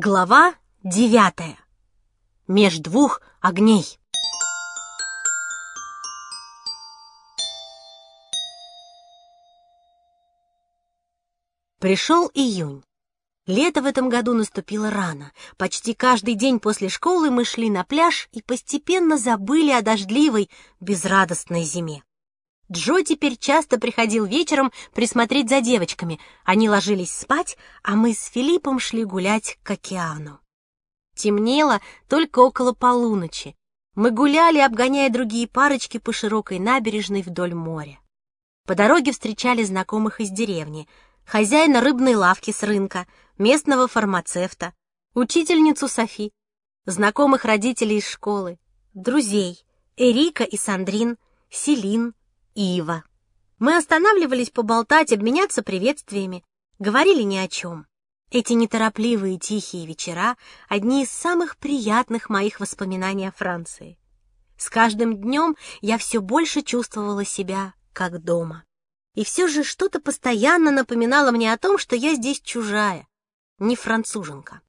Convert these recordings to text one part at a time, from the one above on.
Глава девятая. Меж двух огней. Пришел июнь. Лето в этом году наступило рано. Почти каждый день после школы мы шли на пляж и постепенно забыли о дождливой, безрадостной зиме. Джо теперь часто приходил вечером присмотреть за девочками. Они ложились спать, а мы с Филиппом шли гулять к океану. Темнело только около полуночи. Мы гуляли, обгоняя другие парочки по широкой набережной вдоль моря. По дороге встречали знакомых из деревни, хозяина рыбной лавки с рынка, местного фармацевта, учительницу Софи, знакомых родителей из школы, друзей, Эрика и Сандрин, Селин, Ива. Мы останавливались поболтать, обменяться приветствиями, говорили ни о чем. Эти неторопливые тихие вечера — одни из самых приятных моих воспоминаний о Франции. С каждым днем я все больше чувствовала себя как дома. И все же что-то постоянно напоминало мне о том, что я здесь чужая, не француженка.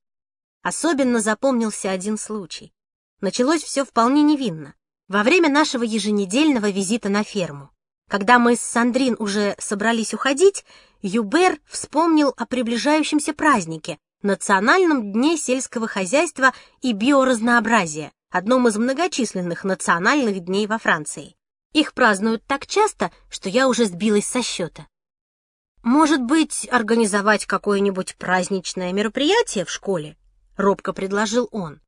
Особенно запомнился один случай. Началось все вполне невинно. Во время нашего еженедельного визита на ферму. Когда мы с Сандрин уже собрались уходить, Юбер вспомнил о приближающемся празднике, Национальном дне сельского хозяйства и биоразнообразия, одном из многочисленных национальных дней во Франции. Их празднуют так часто, что я уже сбилась со счета. «Может быть, организовать какое-нибудь праздничное мероприятие в школе?» — робко предложил он.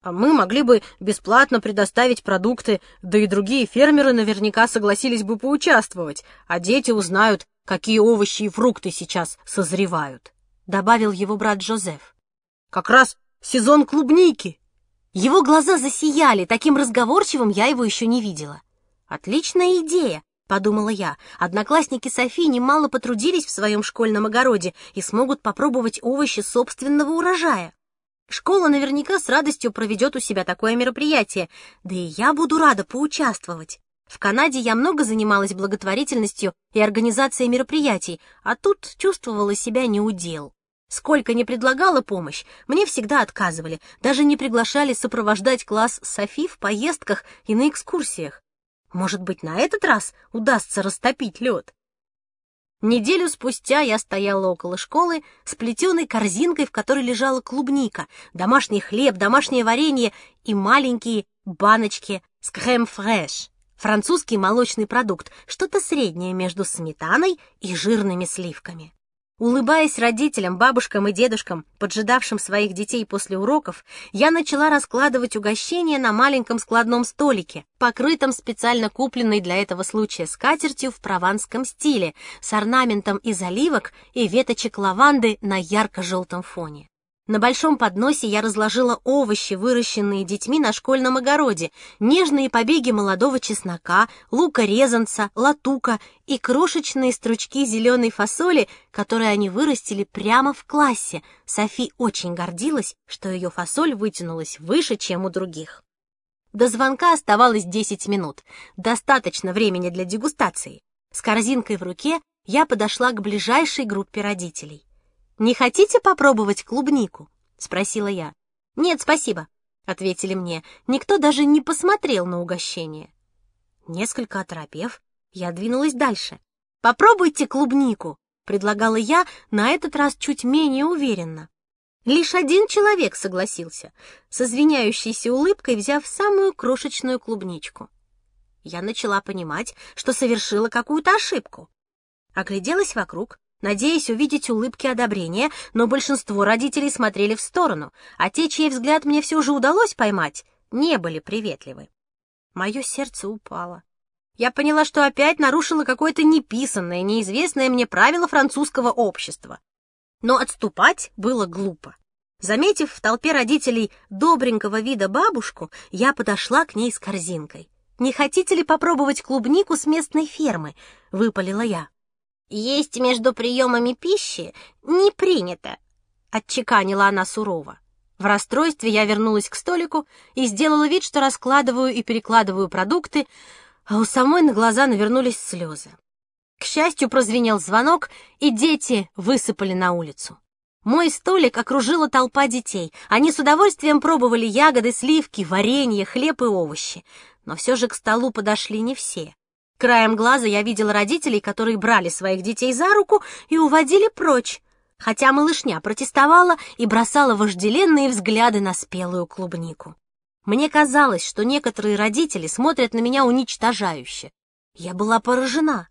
А мы могли бы бесплатно предоставить продукты, да и другие фермеры наверняка согласились бы поучаствовать, а дети узнают, какие овощи и фрукты сейчас созревают», — добавил его брат Жозеф. «Как раз сезон клубники!» Его глаза засияли, таким разговорчивым я его еще не видела. «Отличная идея!» — подумала я. Одноклассники Софи немало потрудились в своем школьном огороде и смогут попробовать овощи собственного урожая. Школа наверняка с радостью проведет у себя такое мероприятие, да и я буду рада поучаствовать. В Канаде я много занималась благотворительностью и организацией мероприятий, а тут чувствовала себя неудел. Сколько не предлагала помощь, мне всегда отказывали, даже не приглашали сопровождать класс Софи в поездках и на экскурсиях. Может быть, на этот раз удастся растопить лед? Неделю спустя я стояла около школы с плетеной корзинкой, в которой лежала клубника, домашний хлеб, домашнее варенье и маленькие баночки с крем-фреш, французский молочный продукт, что-то среднее между сметаной и жирными сливками. Улыбаясь родителям, бабушкам и дедушкам, поджидавшим своих детей после уроков, я начала раскладывать угощения на маленьком складном столике, покрытом специально купленной для этого случая скатертью в прованском стиле, с орнаментом из оливок и веточек лаванды на ярко-желтом фоне. На большом подносе я разложила овощи, выращенные детьми на школьном огороде, нежные побеги молодого чеснока, лука-резанца, латука и крошечные стручки зеленой фасоли, которые они вырастили прямо в классе. Софи очень гордилась, что ее фасоль вытянулась выше, чем у других. До звонка оставалось 10 минут. Достаточно времени для дегустации. С корзинкой в руке я подошла к ближайшей группе родителей. «Не хотите попробовать клубнику?» — спросила я. «Нет, спасибо», — ответили мне. Никто даже не посмотрел на угощение. Несколько оторопев, я двинулась дальше. «Попробуйте клубнику», — предлагала я, на этот раз чуть менее уверенно. Лишь один человек согласился, с извиняющейся улыбкой взяв самую крошечную клубничку. Я начала понимать, что совершила какую-то ошибку. Огляделась вокруг, надеясь увидеть улыбки одобрения, но большинство родителей смотрели в сторону, а те, чей взгляд мне все же удалось поймать, не были приветливы. Мое сердце упало. Я поняла, что опять нарушила какое-то неписанное, неизвестное мне правило французского общества. Но отступать было глупо. Заметив в толпе родителей добренького вида бабушку, я подошла к ней с корзинкой. «Не хотите ли попробовать клубнику с местной фермы?» — выпалила я. «Есть между приемами пищи не принято», — отчеканила она сурово. В расстройстве я вернулась к столику и сделала вид, что раскладываю и перекладываю продукты, а у самой на глаза навернулись слезы. К счастью, прозвенел звонок, и дети высыпали на улицу. Мой столик окружила толпа детей. Они с удовольствием пробовали ягоды, сливки, варенье, хлеб и овощи. Но все же к столу подошли не все. Краем глаза я видела родителей, которые брали своих детей за руку и уводили прочь, хотя малышня протестовала и бросала вожделенные взгляды на спелую клубнику. Мне казалось, что некоторые родители смотрят на меня уничтожающе. Я была поражена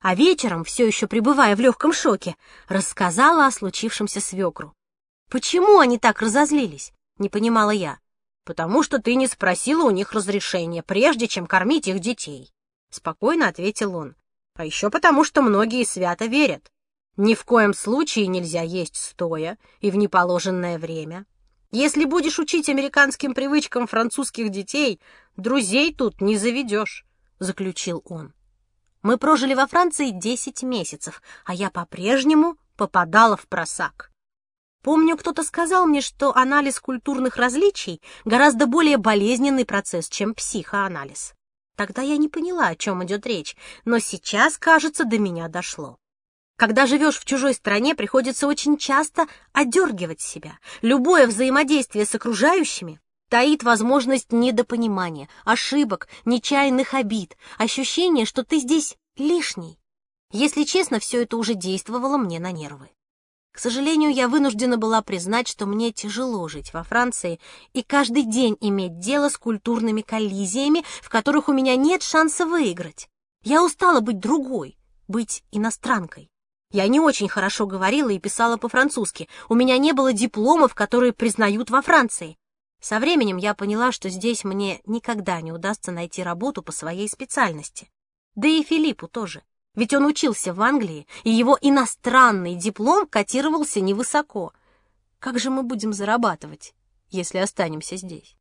а вечером, все еще пребывая в легком шоке, рассказала о случившемся свекру. «Почему они так разозлились?» — не понимала я. «Потому что ты не спросила у них разрешения, прежде чем кормить их детей», — спокойно ответил он. «А еще потому, что многие свято верят. Ни в коем случае нельзя есть стоя и в неположенное время. Если будешь учить американским привычкам французских детей, друзей тут не заведешь», — заключил он. Мы прожили во Франции 10 месяцев, а я по-прежнему попадала в просак. Помню, кто-то сказал мне, что анализ культурных различий гораздо более болезненный процесс, чем психоанализ. Тогда я не поняла, о чем идет речь, но сейчас, кажется, до меня дошло. Когда живешь в чужой стране, приходится очень часто одергивать себя. Любое взаимодействие с окружающими таит возможность недопонимания, ошибок, нечаянных обид, ощущение, что ты здесь лишний. Если честно, все это уже действовало мне на нервы. К сожалению, я вынуждена была признать, что мне тяжело жить во Франции и каждый день иметь дело с культурными коллизиями, в которых у меня нет шанса выиграть. Я устала быть другой, быть иностранкой. Я не очень хорошо говорила и писала по-французски. У меня не было дипломов, которые признают во Франции. Со временем я поняла, что здесь мне никогда не удастся найти работу по своей специальности. Да и Филиппу тоже. Ведь он учился в Англии, и его иностранный диплом котировался невысоко. Как же мы будем зарабатывать, если останемся здесь?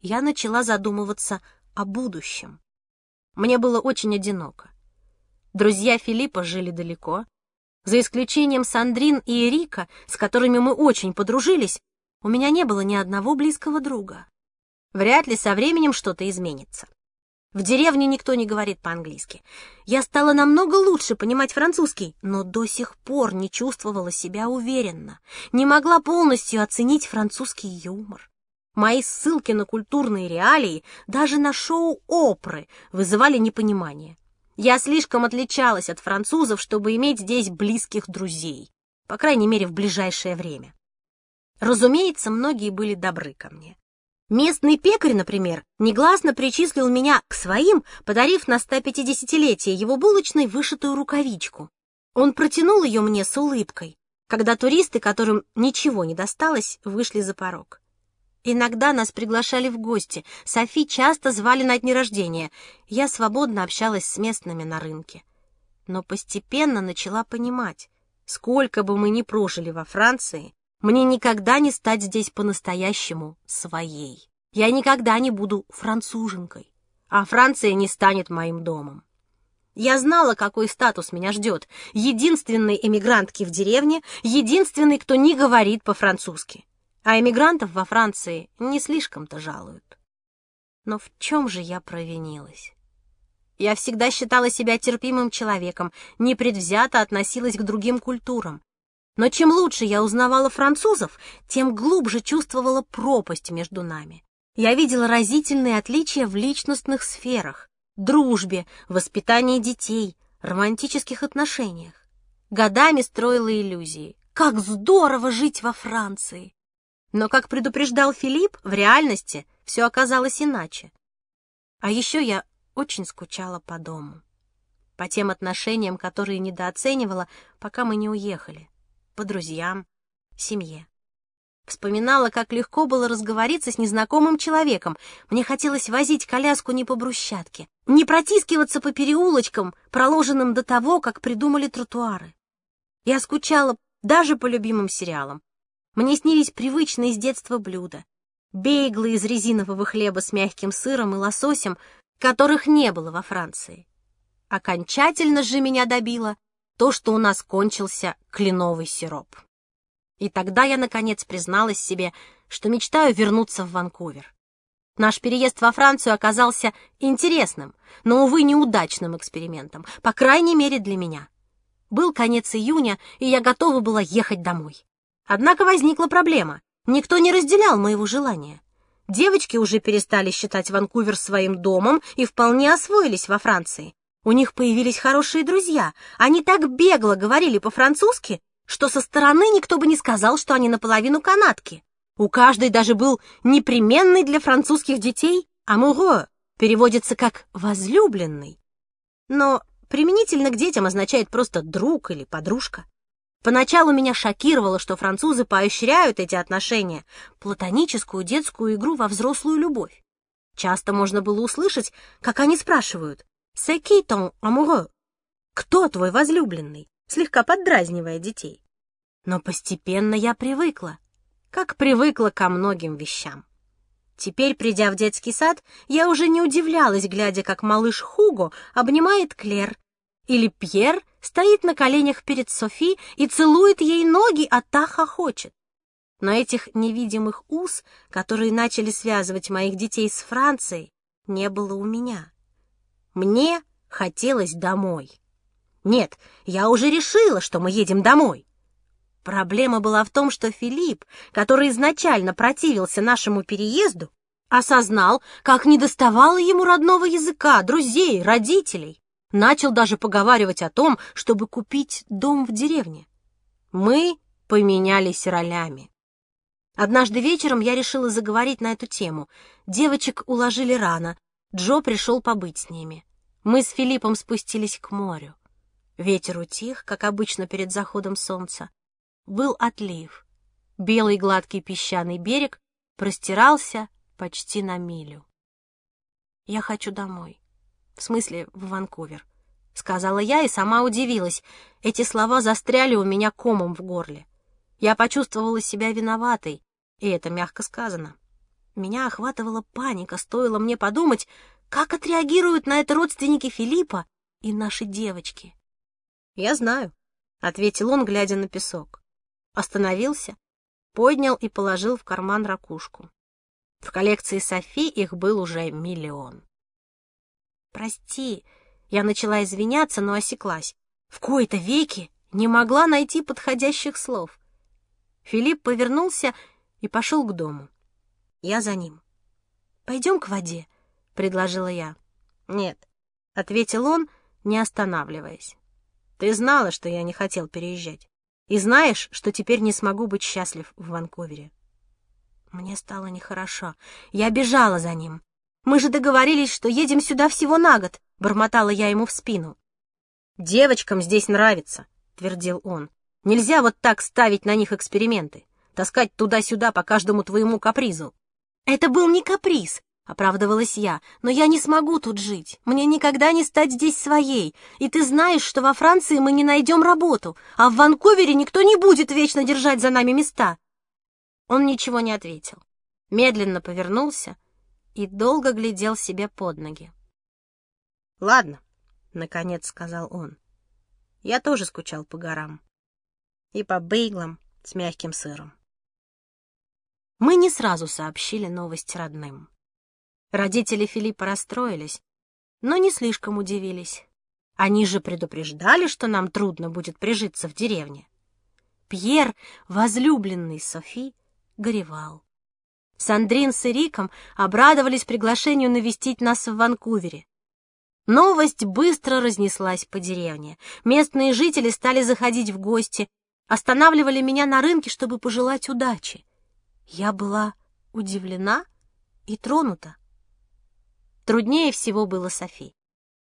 Я начала задумываться о будущем. Мне было очень одиноко. Друзья Филиппа жили далеко. За исключением Сандрин и Эрика, с которыми мы очень подружились, у меня не было ни одного близкого друга. Вряд ли со временем что-то изменится. В деревне никто не говорит по-английски. Я стала намного лучше понимать французский, но до сих пор не чувствовала себя уверенно, не могла полностью оценить французский юмор. Мои ссылки на культурные реалии, даже на шоу Опры, вызывали непонимание. Я слишком отличалась от французов, чтобы иметь здесь близких друзей, по крайней мере, в ближайшее время. Разумеется, многие были добры ко мне. Местный пекарь, например, негласно причислил меня к своим, подарив на 150-летие его булочной вышитую рукавичку. Он протянул ее мне с улыбкой, когда туристы, которым ничего не досталось, вышли за порог. Иногда нас приглашали в гости, Софи часто звали на дни рождения. Я свободно общалась с местными на рынке. Но постепенно начала понимать, сколько бы мы ни прожили во Франции, мне никогда не стать здесь по-настоящему своей. Я никогда не буду француженкой, а Франция не станет моим домом. Я знала, какой статус меня ждет. Единственной эмигрантки в деревне, единственной, кто не говорит по-французски. А эмигрантов во Франции не слишком-то жалуют. Но в чем же я провинилась? Я всегда считала себя терпимым человеком, непредвзято относилась к другим культурам. Но чем лучше я узнавала французов, тем глубже чувствовала пропасть между нами. Я видела разительные отличия в личностных сферах, дружбе, воспитании детей, романтических отношениях. Годами строила иллюзии. Как здорово жить во Франции! Но, как предупреждал Филипп, в реальности все оказалось иначе. А еще я очень скучала по дому. По тем отношениям, которые недооценивала, пока мы не уехали по друзьям, семье. Вспоминала, как легко было разговориться с незнакомым человеком. Мне хотелось возить коляску не по брусчатке, не протискиваться по переулочкам, проложенным до того, как придумали тротуары. Я скучала даже по любимым сериалам. Мне снились привычные с детства блюда. Бейглы из резинового хлеба с мягким сыром и лососем, которых не было во Франции. Окончательно же меня добило то, что у нас кончился кленовый сироп. И тогда я, наконец, призналась себе, что мечтаю вернуться в Ванкувер. Наш переезд во Францию оказался интересным, но, увы, неудачным экспериментом, по крайней мере для меня. Был конец июня, и я готова была ехать домой. Однако возникла проблема. Никто не разделял моего желания. Девочки уже перестали считать Ванкувер своим домом и вполне освоились во Франции. У них появились хорошие друзья. Они так бегло говорили по-французски, что со стороны никто бы не сказал, что они наполовину канатки. У каждой даже был непременный для французских детей «amoureux», переводится как «возлюбленный». Но применительно к детям означает просто «друг» или «подружка». Поначалу меня шокировало, что французы поощряют эти отношения, платоническую детскую игру во взрослую любовь. Часто можно было услышать, как они спрашивают «C'est qui ton amoureux?» «Кто твой возлюбленный?» слегка поддразнивая детей. Но постепенно я привыкла, как привыкла ко многим вещам. Теперь, придя в детский сад, я уже не удивлялась, глядя, как малыш Хуго обнимает Клер, или Пьер стоит на коленях перед Софи и целует ей ноги, а та хохочет. Но этих невидимых уз, которые начали связывать моих детей с Францией, не было у меня. Мне хотелось домой. Нет, я уже решила, что мы едем домой. Проблема была в том, что Филипп, который изначально противился нашему переезду, осознал, как недоставало ему родного языка, друзей, родителей. Начал даже поговаривать о том, чтобы купить дом в деревне. Мы поменялись ролями. Однажды вечером я решила заговорить на эту тему. Девочек уложили рано. Джо пришел побыть с ними. Мы с Филиппом спустились к морю. Ветер утих, как обычно перед заходом солнца был отлив. Белый гладкий песчаный берег простирался почти на милю. «Я хочу домой. В смысле, в Ванкувер», — сказала я и сама удивилась. Эти слова застряли у меня комом в горле. Я почувствовала себя виноватой, и это мягко сказано. Меня охватывала паника, стоило мне подумать, как отреагируют на это родственники Филиппа и наши девочки. «Я знаю», — ответил он, глядя на песок остановился, поднял и положил в карман ракушку. В коллекции Софи их был уже миллион. «Прости», — я начала извиняться, но осеклась. В кои-то веки не могла найти подходящих слов. Филипп повернулся и пошел к дому. Я за ним. «Пойдем к воде», — предложила я. «Нет», — ответил он, не останавливаясь. «Ты знала, что я не хотел переезжать. И знаешь, что теперь не смогу быть счастлив в Ванкувере. Мне стало нехорошо. Я бежала за ним. Мы же договорились, что едем сюда всего на год, бормотала я ему в спину. Девочкам здесь нравится, твердил он. Нельзя вот так ставить на них эксперименты, таскать туда-сюда по каждому твоему капризу. Это был не каприз, — оправдывалась я, — «но я не смогу тут жить. Мне никогда не стать здесь своей. И ты знаешь, что во Франции мы не найдем работу, а в Ванкувере никто не будет вечно держать за нами места». Он ничего не ответил. Медленно повернулся и долго глядел себе под ноги. «Ладно», — наконец сказал он. «Я тоже скучал по горам. И по бейглам с мягким сыром». Мы не сразу сообщили новость родным. Родители Филиппа расстроились, но не слишком удивились. Они же предупреждали, что нам трудно будет прижиться в деревне. Пьер, возлюбленный Софи, горевал. Сандрин с Эриком обрадовались приглашению навестить нас в Ванкувере. Новость быстро разнеслась по деревне. Местные жители стали заходить в гости, останавливали меня на рынке, чтобы пожелать удачи. Я была удивлена и тронута. Труднее всего было Софи.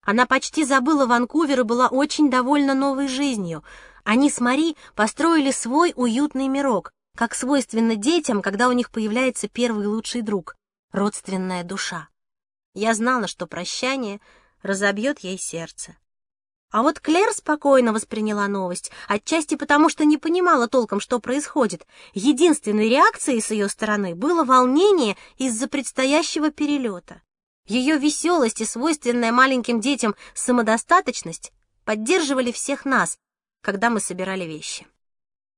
Она почти забыла Ванкувер и была очень довольна новой жизнью. Они с Мари построили свой уютный мирок, как свойственно детям, когда у них появляется первый лучший друг — родственная душа. Я знала, что прощание разобьет ей сердце. А вот Клэр спокойно восприняла новость, отчасти потому, что не понимала толком, что происходит. Единственной реакцией с ее стороны было волнение из-за предстоящего перелета. Ее веселость и свойственная маленьким детям самодостаточность поддерживали всех нас, когда мы собирали вещи.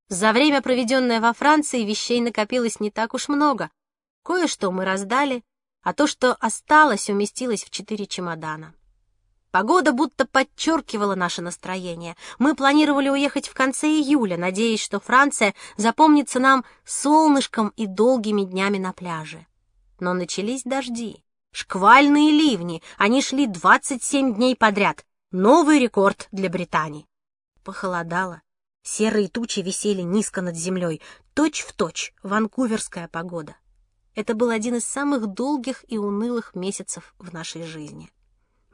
За время, проведенное во Франции, вещей накопилось не так уж много. Кое-что мы раздали, а то, что осталось, уместилось в четыре чемодана. Погода будто подчеркивала наше настроение. Мы планировали уехать в конце июля, надеясь, что Франция запомнится нам солнышком и долгими днями на пляже. Но начались дожди. Шквальные ливни, они шли 27 дней подряд. Новый рекорд для Британии. Похолодало. Серые тучи висели низко над землей, точь-в-точь ванкуверская погода. Это был один из самых долгих и унылых месяцев в нашей жизни.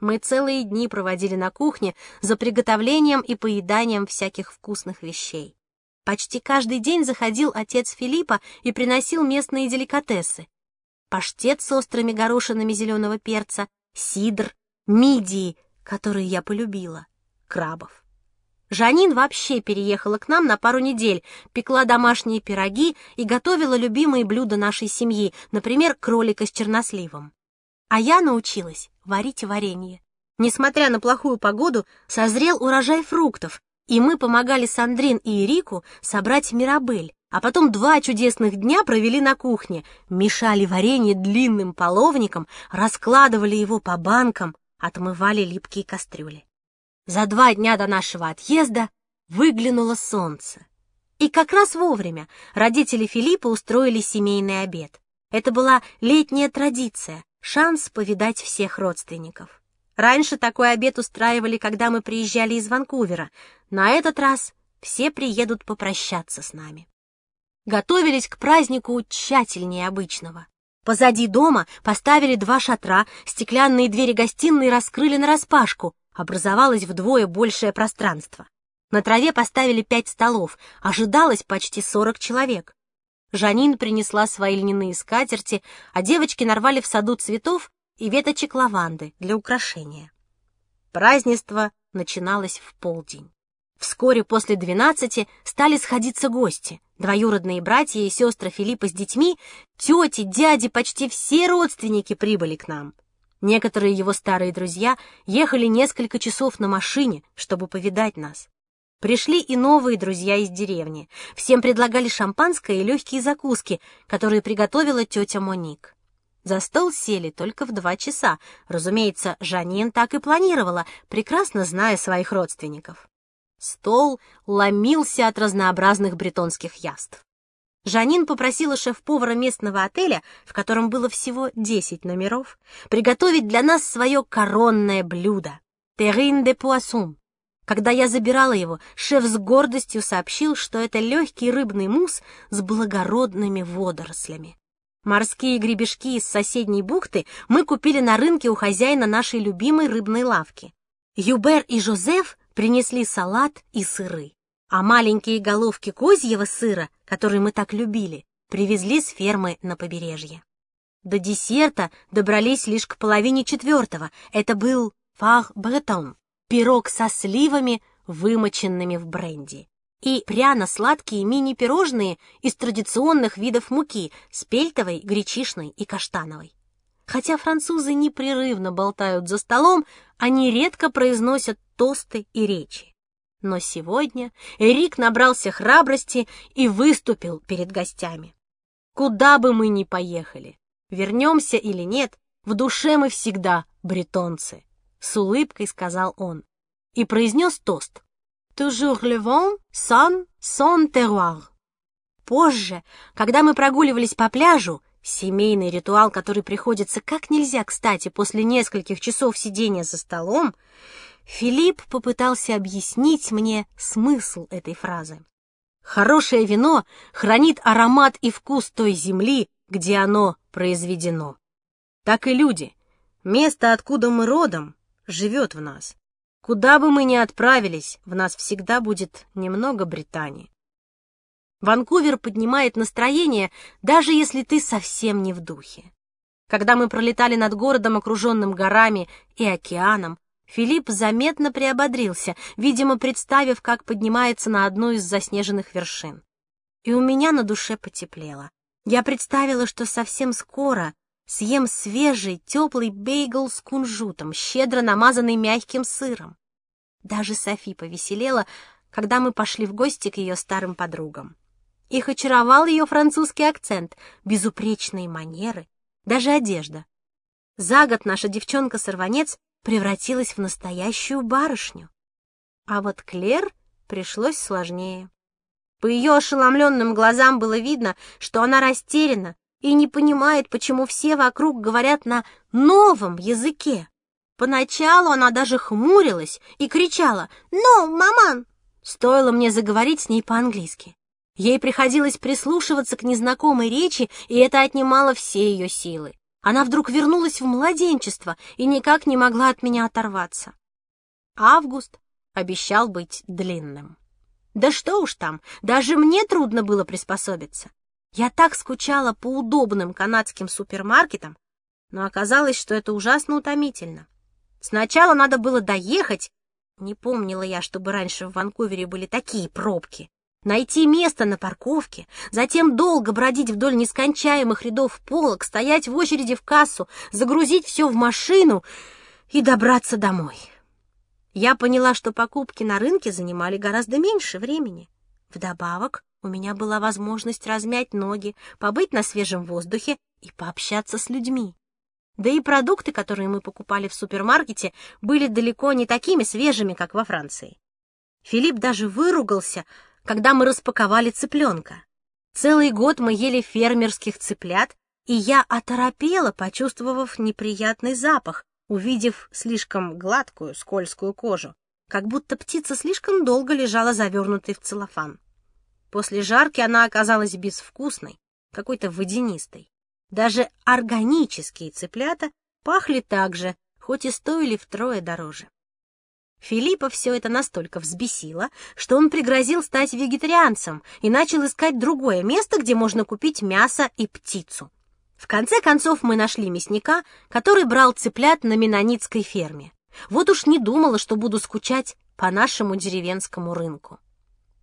Мы целые дни проводили на кухне за приготовлением и поеданием всяких вкусных вещей. Почти каждый день заходил отец Филиппа и приносил местные деликатесы. Паштет с острыми горошинами зеленого перца, сидр, мидии, которые я полюбила, крабов. Жанин вообще переехала к нам на пару недель, пекла домашние пироги и готовила любимые блюда нашей семьи, например, кролика с черносливом. А я научилась варить варенье. Несмотря на плохую погоду, созрел урожай фруктов, и мы помогали Сандрин и Ирику собрать мирабель, а потом два чудесных дня провели на кухне, мешали варенье длинным половником, раскладывали его по банкам, отмывали липкие кастрюли. За два дня до нашего отъезда выглянуло солнце. И как раз вовремя родители Филиппа устроили семейный обед. Это была летняя традиция, шанс повидать всех родственников. Раньше такой обед устраивали, когда мы приезжали из Ванкувера. На этот раз все приедут попрощаться с нами. Готовились к празднику тщательнее обычного. Позади дома поставили два шатра, стеклянные двери гостиной раскрыли нараспашку, образовалось вдвое большее пространство. На траве поставили пять столов, ожидалось почти сорок человек. Жанин принесла свои льняные скатерти, а девочки нарвали в саду цветов и веточек лаванды для украшения. Празднество начиналось в полдень. Вскоре после двенадцати стали сходиться гости. Двоюродные братья и сестры Филиппа с детьми, тети, дяди, почти все родственники прибыли к нам. Некоторые его старые друзья ехали несколько часов на машине, чтобы повидать нас. Пришли и новые друзья из деревни. Всем предлагали шампанское и легкие закуски, которые приготовила тетя Моник. За стол сели только в два часа. Разумеется, Жанин так и планировала, прекрасно зная своих родственников. Стол ломился от разнообразных бретонских яств. Жанин попросила шеф-повара местного отеля, в котором было всего 10 номеров, приготовить для нас свое коронное блюдо — террин де пуассон, когда я забирала его, шеф с гордостью сообщил, что это легкий рыбный мусс с благородными водорослями. Морские гребешки из соседней бухты мы купили на рынке у хозяина нашей любимой рыбной лавки. Юбер и Жозеф принесли салат и сыры, а маленькие головки козьего сыра, которые мы так любили, привезли с фермы на побережье. До десерта добрались лишь к половине четвертого. Это был фар бретон, пирог со сливами, вымоченными в бренди, и пряно-сладкие мини-пирожные из традиционных видов муки с пельтовой, гречишной и каштановой. Хотя французы непрерывно болтают за столом, они редко произносят тосты и речи. Но сегодня Эрик набрался храбрости и выступил перед гостями. Куда бы мы ни поехали, вернемся или нет, в душе мы всегда бретонцы. — с улыбкой сказал он и произнес тост. «Toujours le vent, son, son terroir». Позже, когда мы прогуливались по пляжу, семейный ритуал, который приходится как нельзя кстати после нескольких часов сидения за столом, Филипп попытался объяснить мне смысл этой фразы. Хорошее вино хранит аромат и вкус той земли, где оно произведено. Так и люди. Место, откуда мы родом, живет в нас. Куда бы мы ни отправились, в нас всегда будет немного Британии. Ванкувер поднимает настроение, даже если ты совсем не в духе. Когда мы пролетали над городом, окруженным горами и океаном, Филипп заметно приободрился, видимо, представив, как поднимается на одну из заснеженных вершин. И у меня на душе потеплело. Я представила, что совсем скоро съем свежий, теплый бейгл с кунжутом, щедро намазанный мягким сыром. Даже Софи повеселела, когда мы пошли в гости к ее старым подругам. Их очаровал ее французский акцент, безупречные манеры, даже одежда. За год наша девчонка-сорванец превратилась в настоящую барышню. А вот Клер пришлось сложнее. По ее ошеломленным глазам было видно, что она растеряна и не понимает, почему все вокруг говорят на новом языке. Поначалу она даже хмурилась и кричала «Ну, маман!» Стоило мне заговорить с ней по-английски. Ей приходилось прислушиваться к незнакомой речи, и это отнимало все ее силы. Она вдруг вернулась в младенчество и никак не могла от меня оторваться. Август обещал быть длинным. Да что уж там, даже мне трудно было приспособиться. Я так скучала по удобным канадским супермаркетам, но оказалось, что это ужасно утомительно. Сначала надо было доехать, не помнила я, чтобы раньше в Ванкувере были такие пробки, найти место на парковке, затем долго бродить вдоль нескончаемых рядов полок, стоять в очереди в кассу, загрузить все в машину и добраться домой. Я поняла, что покупки на рынке занимали гораздо меньше времени. Вдобавок, у меня была возможность размять ноги, побыть на свежем воздухе и пообщаться с людьми. Да и продукты, которые мы покупали в супермаркете, были далеко не такими свежими, как во Франции. Филипп даже выругался, когда мы распаковали цыпленка. Целый год мы ели фермерских цыплят, и я оторопела, почувствовав неприятный запах, увидев слишком гладкую, скользкую кожу, как будто птица слишком долго лежала завернутой в целлофан. После жарки она оказалась безвкусной, какой-то водянистой. Даже органические цыплята пахли так же, хоть и стоили втрое дороже. Филиппа все это настолько взбесило, что он пригрозил стать вегетарианцем и начал искать другое место, где можно купить мясо и птицу. В конце концов мы нашли мясника, который брал цыплят на менонитской ферме. Вот уж не думала, что буду скучать по нашему деревенскому рынку.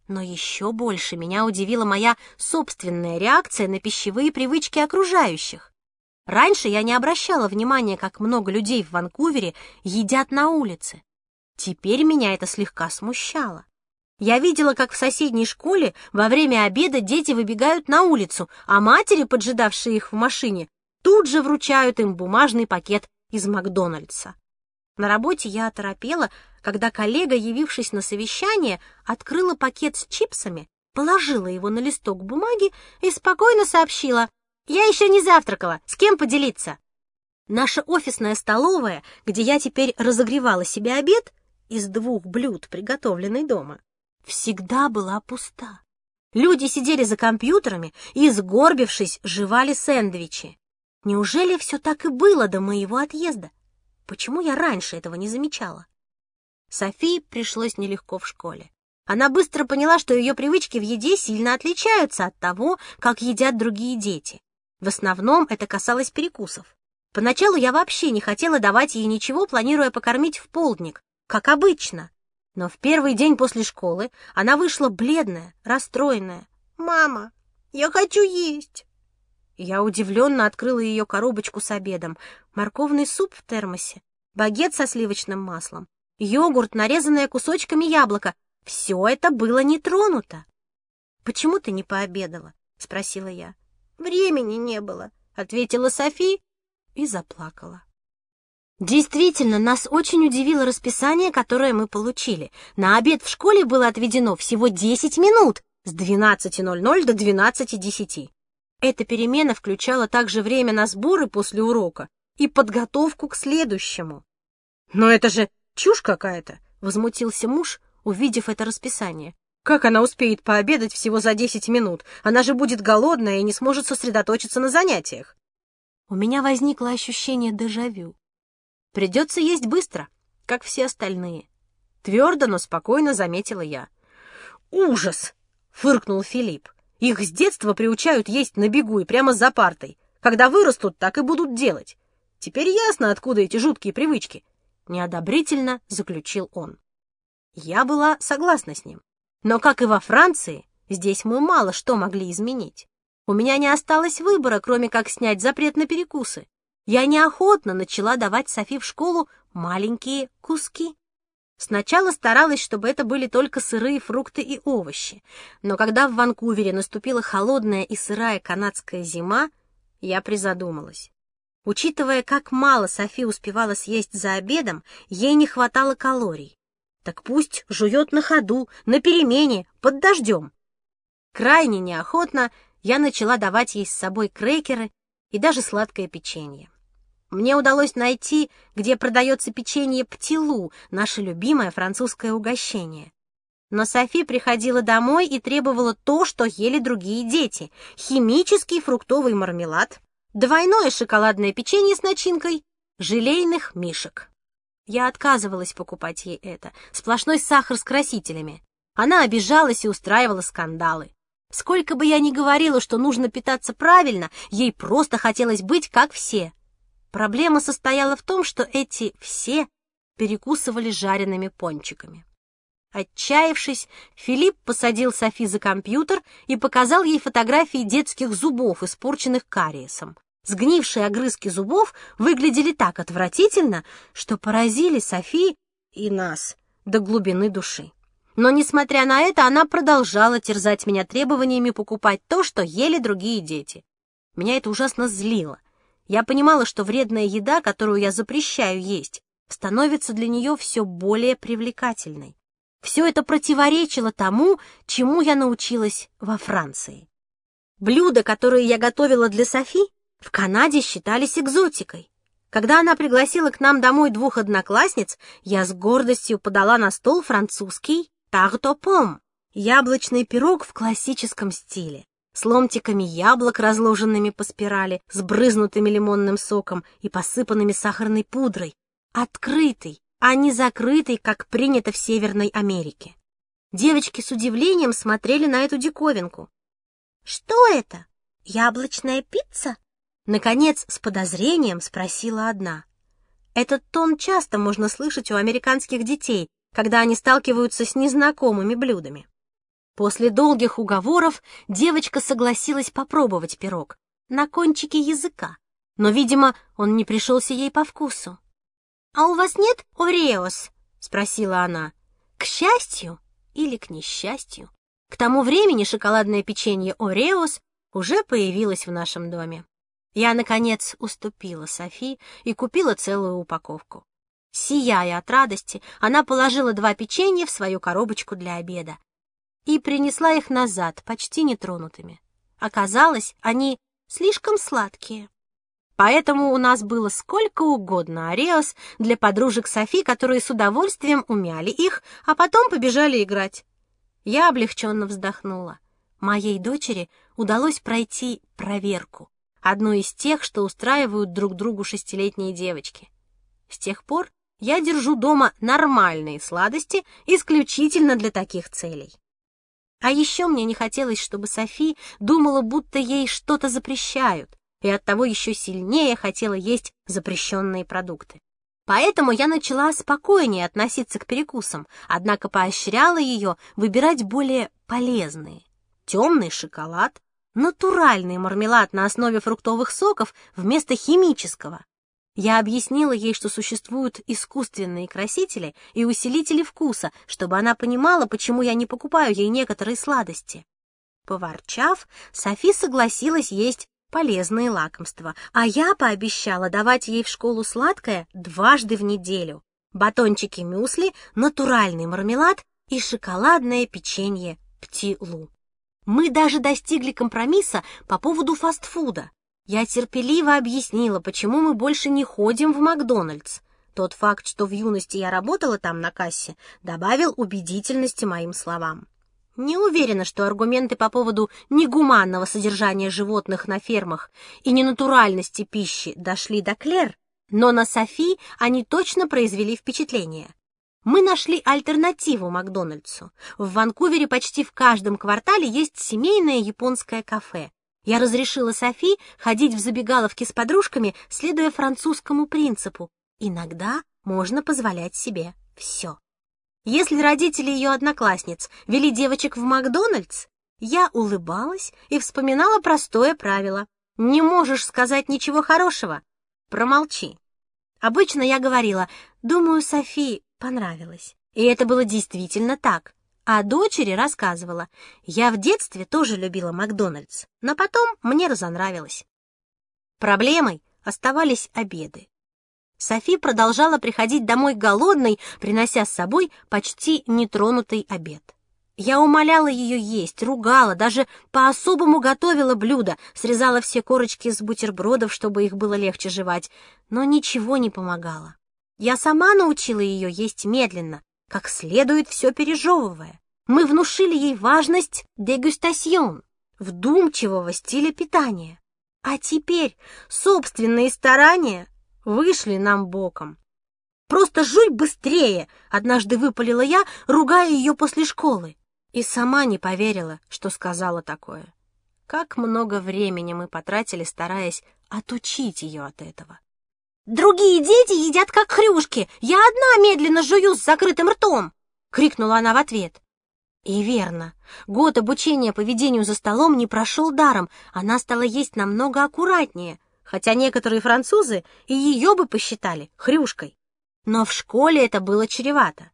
Но еще больше меня удивила моя собственная реакция на пищевые привычки окружающих. Раньше я не обращала внимания, как много людей в Ванкувере едят на улице. Теперь меня это слегка смущало. Я видела, как в соседней школе во время обеда дети выбегают на улицу, а матери, поджидавшие их в машине, тут же вручают им бумажный пакет из Макдональдса. На работе я оторопела, когда коллега, явившись на совещание, открыла пакет с чипсами, положила его на листок бумаги и спокойно сообщила, «Я еще не завтракала, с кем поделиться?» Наша офисная столовая, где я теперь разогревала себе обед, из двух блюд, приготовленной дома, всегда была пуста. Люди сидели за компьютерами и, сгорбившись, жевали сэндвичи. Неужели все так и было до моего отъезда? Почему я раньше этого не замечала? Софии пришлось нелегко в школе. Она быстро поняла, что ее привычки в еде сильно отличаются от того, как едят другие дети. В основном это касалось перекусов. Поначалу я вообще не хотела давать ей ничего, планируя покормить в полдник, как обычно. Но в первый день после школы она вышла бледная, расстроенная. «Мама, я хочу есть!» Я удивленно открыла ее коробочку с обедом. Морковный суп в термосе, багет со сливочным маслом, йогурт, нарезанное кусочками яблоко. Все это было не тронуто. «Почему ты не пообедала?» — спросила я. «Времени не было», — ответила Софи и заплакала. Действительно, нас очень удивило расписание, которое мы получили. На обед в школе было отведено всего 10 минут с 12.00 до 12.10. Эта перемена включала также время на сборы после урока и подготовку к следующему. «Но это же чушь какая-то!» — возмутился муж, увидев это расписание. «Как она успеет пообедать всего за 10 минут? Она же будет голодная и не сможет сосредоточиться на занятиях!» У меня возникло ощущение дежавю. Придется есть быстро, как все остальные. Твердо, но спокойно заметила я. «Ужас!» — фыркнул Филипп. «Их с детства приучают есть на бегу и прямо за партой. Когда вырастут, так и будут делать. Теперь ясно, откуда эти жуткие привычки». Неодобрительно заключил он. Я была согласна с ним. Но, как и во Франции, здесь мы мало что могли изменить. У меня не осталось выбора, кроме как снять запрет на перекусы я неохотно начала давать Софи в школу маленькие куски. Сначала старалась, чтобы это были только сырые фрукты и овощи, но когда в Ванкувере наступила холодная и сырая канадская зима, я призадумалась. Учитывая, как мало Софи успевала съесть за обедом, ей не хватало калорий. Так пусть жует на ходу, на перемене, под дождем. Крайне неохотно я начала давать ей с собой крекеры и даже сладкое печенье. Мне удалось найти, где продается печенье «Птилу», наше любимое французское угощение. Но Софи приходила домой и требовала то, что ели другие дети — химический фруктовый мармелад, двойное шоколадное печенье с начинкой, желейных мишек. Я отказывалась покупать ей это, сплошной сахар с красителями. Она обижалась и устраивала скандалы. Сколько бы я ни говорила, что нужно питаться правильно, ей просто хотелось быть как все. Проблема состояла в том, что эти «все» перекусывали жареными пончиками. Отчаявшись, Филипп посадил Софи за компьютер и показал ей фотографии детских зубов, испорченных кариесом. Сгнившие огрызки зубов выглядели так отвратительно, что поразили Софи и нас до глубины души. Но, несмотря на это, она продолжала терзать меня требованиями покупать то, что ели другие дети. Меня это ужасно злило. Я понимала, что вредная еда, которую я запрещаю есть, становится для нее все более привлекательной. Все это противоречило тому, чему я научилась во Франции. Блюда, которые я готовила для Софи, в Канаде считались экзотикой. Когда она пригласила к нам домой двух одноклассниц, я с гордостью подала на стол французский тартопом, яблочный пирог в классическом стиле с ломтиками яблок, разложенными по спирали, с брызнутыми лимонным соком и посыпанными сахарной пудрой. Открытый, а не закрытый, как принято в Северной Америке. Девочки с удивлением смотрели на эту диковинку. «Что это? Яблочная пицца?» Наконец, с подозрением спросила одна. Этот тон часто можно слышать у американских детей, когда они сталкиваются с незнакомыми блюдами. После долгих уговоров девочка согласилась попробовать пирог на кончике языка, но, видимо, он не пришелся ей по вкусу. «А у вас нет ореос?» — спросила она. К счастью или к несчастью, к тому времени шоколадное печенье ореос уже появилось в нашем доме. Я, наконец, уступила Софи и купила целую упаковку. Сияя от радости, она положила два печенья в свою коробочку для обеда и принесла их назад, почти нетронутыми. Оказалось, они слишком сладкие. Поэтому у нас было сколько угодно ореос для подружек Софи, которые с удовольствием умяли их, а потом побежали играть. Я облегченно вздохнула. Моей дочери удалось пройти проверку, одну из тех, что устраивают друг другу шестилетние девочки. С тех пор я держу дома нормальные сладости исключительно для таких целей. А еще мне не хотелось, чтобы Софи думала, будто ей что-то запрещают, и оттого еще сильнее хотела есть запрещенные продукты. Поэтому я начала спокойнее относиться к перекусам, однако поощряла ее выбирать более полезные. Темный шоколад, натуральный мармелад на основе фруктовых соков вместо химического, я объяснила ей, что существуют искусственные красители и усилители вкуса, чтобы она понимала, почему я не покупаю ей некоторые сладости. Поворчав, Софи согласилась есть полезные лакомства, а я пообещала давать ей в школу сладкое дважды в неделю. Батончики мюсли, натуральный мармелад и шоколадное печенье птилу. Мы даже достигли компромисса по поводу фастфуда. Я терпеливо объяснила, почему мы больше не ходим в Макдональдс. Тот факт, что в юности я работала там на кассе, добавил убедительности моим словам. Не уверена, что аргументы по поводу негуманного содержания животных на фермах и ненатуральности пищи дошли до Клер, но на Софи они точно произвели впечатление. Мы нашли альтернативу Макдональдсу. В Ванкувере почти в каждом квартале есть семейное японское кафе, я разрешила Софи ходить в забегаловки с подружками, следуя французскому принципу. Иногда можно позволять себе все. Если родители ее одноклассниц вели девочек в Макдональдс, я улыбалась и вспоминала простое правило. Не можешь сказать ничего хорошего? Промолчи. Обычно я говорила, думаю, Софи понравилось. И это было действительно так. А дочери рассказывала, я в детстве тоже любила Макдональдс, но потом мне разонравилось. Проблемой оставались обеды. Софи продолжала приходить домой голодной, принося с собой почти нетронутый обед. Я умоляла ее есть, ругала, даже по-особому готовила блюда, срезала все корочки с бутербродов, чтобы их было легче жевать, но ничего не помогало. Я сама научила ее есть медленно, как следует все пережевывая. Мы внушили ей важность дегустасьон, вдумчивого стиля питания. А теперь собственные старания вышли нам боком. «Просто жуй быстрее!» — однажды выпалила я, ругая ее после школы. И сама не поверила, что сказала такое. Как много времени мы потратили, стараясь отучить ее от этого. «Другие дети едят как хрюшки! Я одна медленно жую с закрытым ртом!» — крикнула она в ответ. И верно, год обучения поведению за столом не прошел даром, она стала есть намного аккуратнее, хотя некоторые французы и ее бы посчитали хрюшкой. Но в школе это было чревато.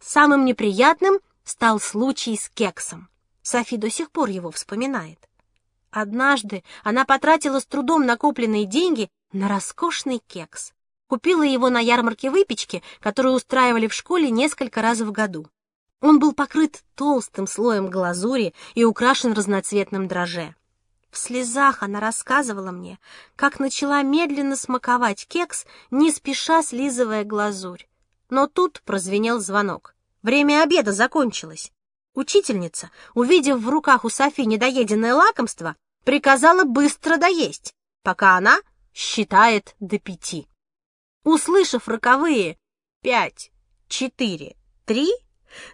Самым неприятным стал случай с кексом. Софи до сих пор его вспоминает. Однажды она потратила с трудом накопленные деньги на роскошный кекс. Купила его на ярмарке выпечки, которую устраивали в школе несколько раз в году. Он был покрыт толстым слоем глазури и украшен разноцветным дрожжем. В слезах она рассказывала мне, как начала медленно смаковать кекс, не спеша слизывая глазурь. Но тут прозвенел звонок. Время обеда закончилось. Учительница, увидев в руках у Софи недоеденное лакомство, приказала быстро доесть, пока она считает до пяти. Услышав роковые «пять, четыре, три»,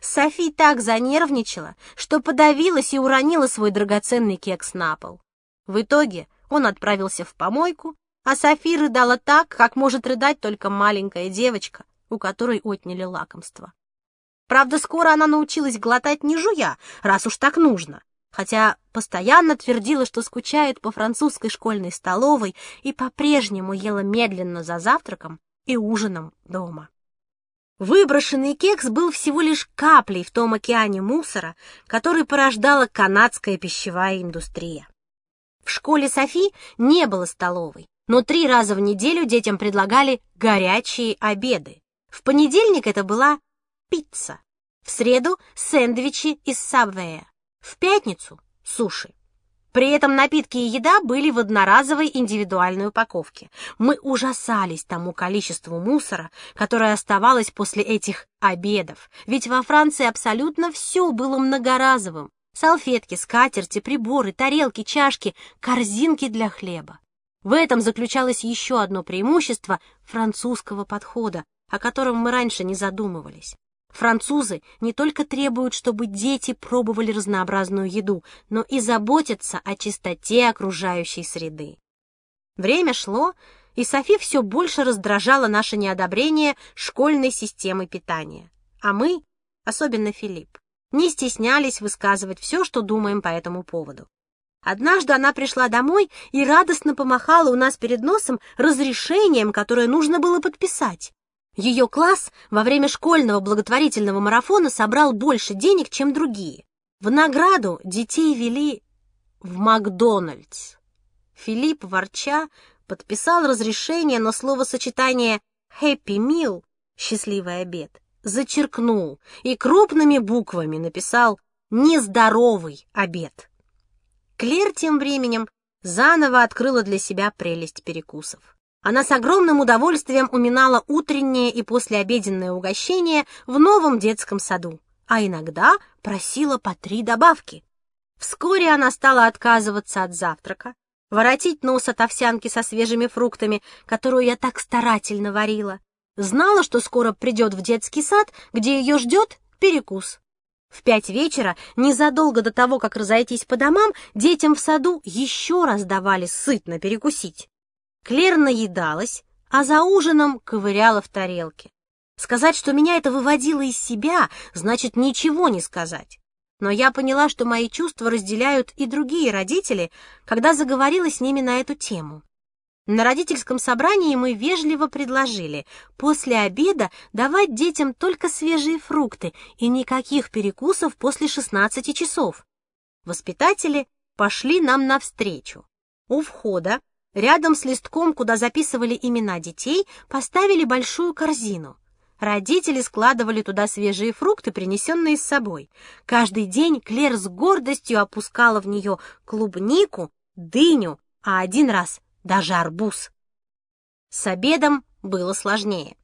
Софи так занервничала, что подавилась и уронила свой драгоценный кекс на пол. В итоге он отправился в помойку, а Софи рыдала так, как может рыдать только маленькая девочка, у которой отняли лакомство. Правда, скоро она научилась глотать не жуя, раз уж так нужно, хотя постоянно твердила, что скучает по французской школьной столовой и по-прежнему ела медленно за завтраком и ужином дома. Выброшенный кекс был всего лишь каплей в том океане мусора, который порождала канадская пищевая индустрия. В школе Софи не было столовой, но три раза в неделю детям предлагали горячие обеды. В понедельник это была пицца. В среду сэндвичи из Сабвея. В пятницу суши. При этом напитки и еда были в одноразовой индивидуальной упаковке. Мы ужасались тому количеству мусора, которое оставалось после этих обедов, ведь во Франции абсолютно все было многоразовым. Салфетки, скатерти, приборы, тарелки, чашки, корзинки для хлеба. В этом заключалось еще одно преимущество французского подхода, о котором мы раньше не задумывались. Французы не только требуют, чтобы дети пробовали разнообразную еду, но и заботятся о чистоте окружающей среды. Время шло, и Софи все больше раздражало наше неодобрение школьной системы питания. А мы, особенно Филипп, не стеснялись высказывать все, что думаем по этому поводу. Однажды она пришла домой и радостно помахала у нас перед носом разрешением, которое нужно было подписать. Ее класс во время школьного благотворительного марафона собрал больше денег, чем другие. В награду детей вели в Макдональдс. Филипп, ворча, подписал разрешение, но словосочетание «Happy Meal» — «счастливый обед» зачеркнул и крупными буквами написал «нездоровый обед». Клер тем временем заново открыла для себя прелесть перекусов. Она с огромным удовольствием уминала утреннее и послеобеденное угощение в новом детском саду, а иногда просила по три добавки. Вскоре она стала отказываться от завтрака, воротить нос от овсянки со свежими фруктами, которую я так старательно варила. Знала, что скоро придет в детский сад, где ее ждет перекус. В пять вечера, незадолго до того, как разойтись по домам, детям в саду еще раз давали сытно перекусить. Клер наедалась, а за ужином ковыряла в тарелке. Сказать, что меня это выводило из себя, значит ничего не сказать. Но я поняла, что мои чувства разделяют и другие родители, когда заговорила с ними на эту тему. На родительском собрании мы вежливо предложили после обеда давать детям только свежие фрукты и никаких перекусов после 16 часов. Воспитатели пошли нам навстречу. У входа Рядом с листком, куда записывали имена детей, поставили большую корзину. Родители складывали туда свежие фрукты, принесенные с собой. Каждый день Клер с гордостью опускала в нее клубнику, дыню, а один раз даже арбуз. С обедом было сложнее.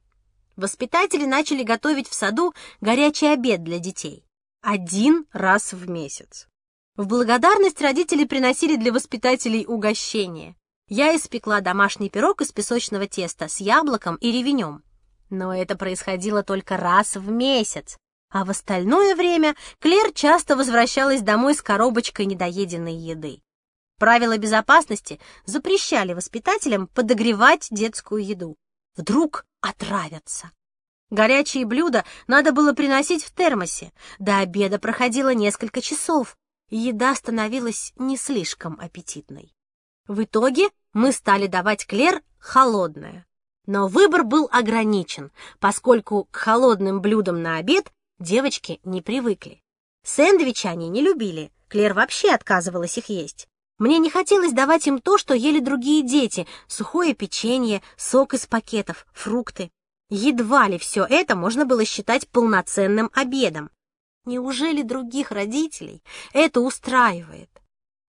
Воспитатели начали готовить в саду горячий обед для детей. Один раз в месяц. В благодарность родители приносили для воспитателей угощение. Я испекла домашний пирог из песочного теста с яблоком и ревенем. Но это происходило только раз в месяц, а в остальное время Клер часто возвращалась домой с коробочкой недоеденной еды. Правила безопасности запрещали воспитателям подогревать детскую еду. Вдруг отравятся. Горячие блюда надо было приносить в термосе. До обеда проходило несколько часов, еда становилась не слишком аппетитной. В итоге мы стали давать Клер холодное. Но выбор был ограничен, поскольку к холодным блюдам на обед девочки не привыкли. Сэндвичи они не любили, Клер вообще отказывалась их есть. Мне не хотелось давать им то, что ели другие дети — сухое печенье, сок из пакетов, фрукты. Едва ли все это можно было считать полноценным обедом. Неужели других родителей это устраивает?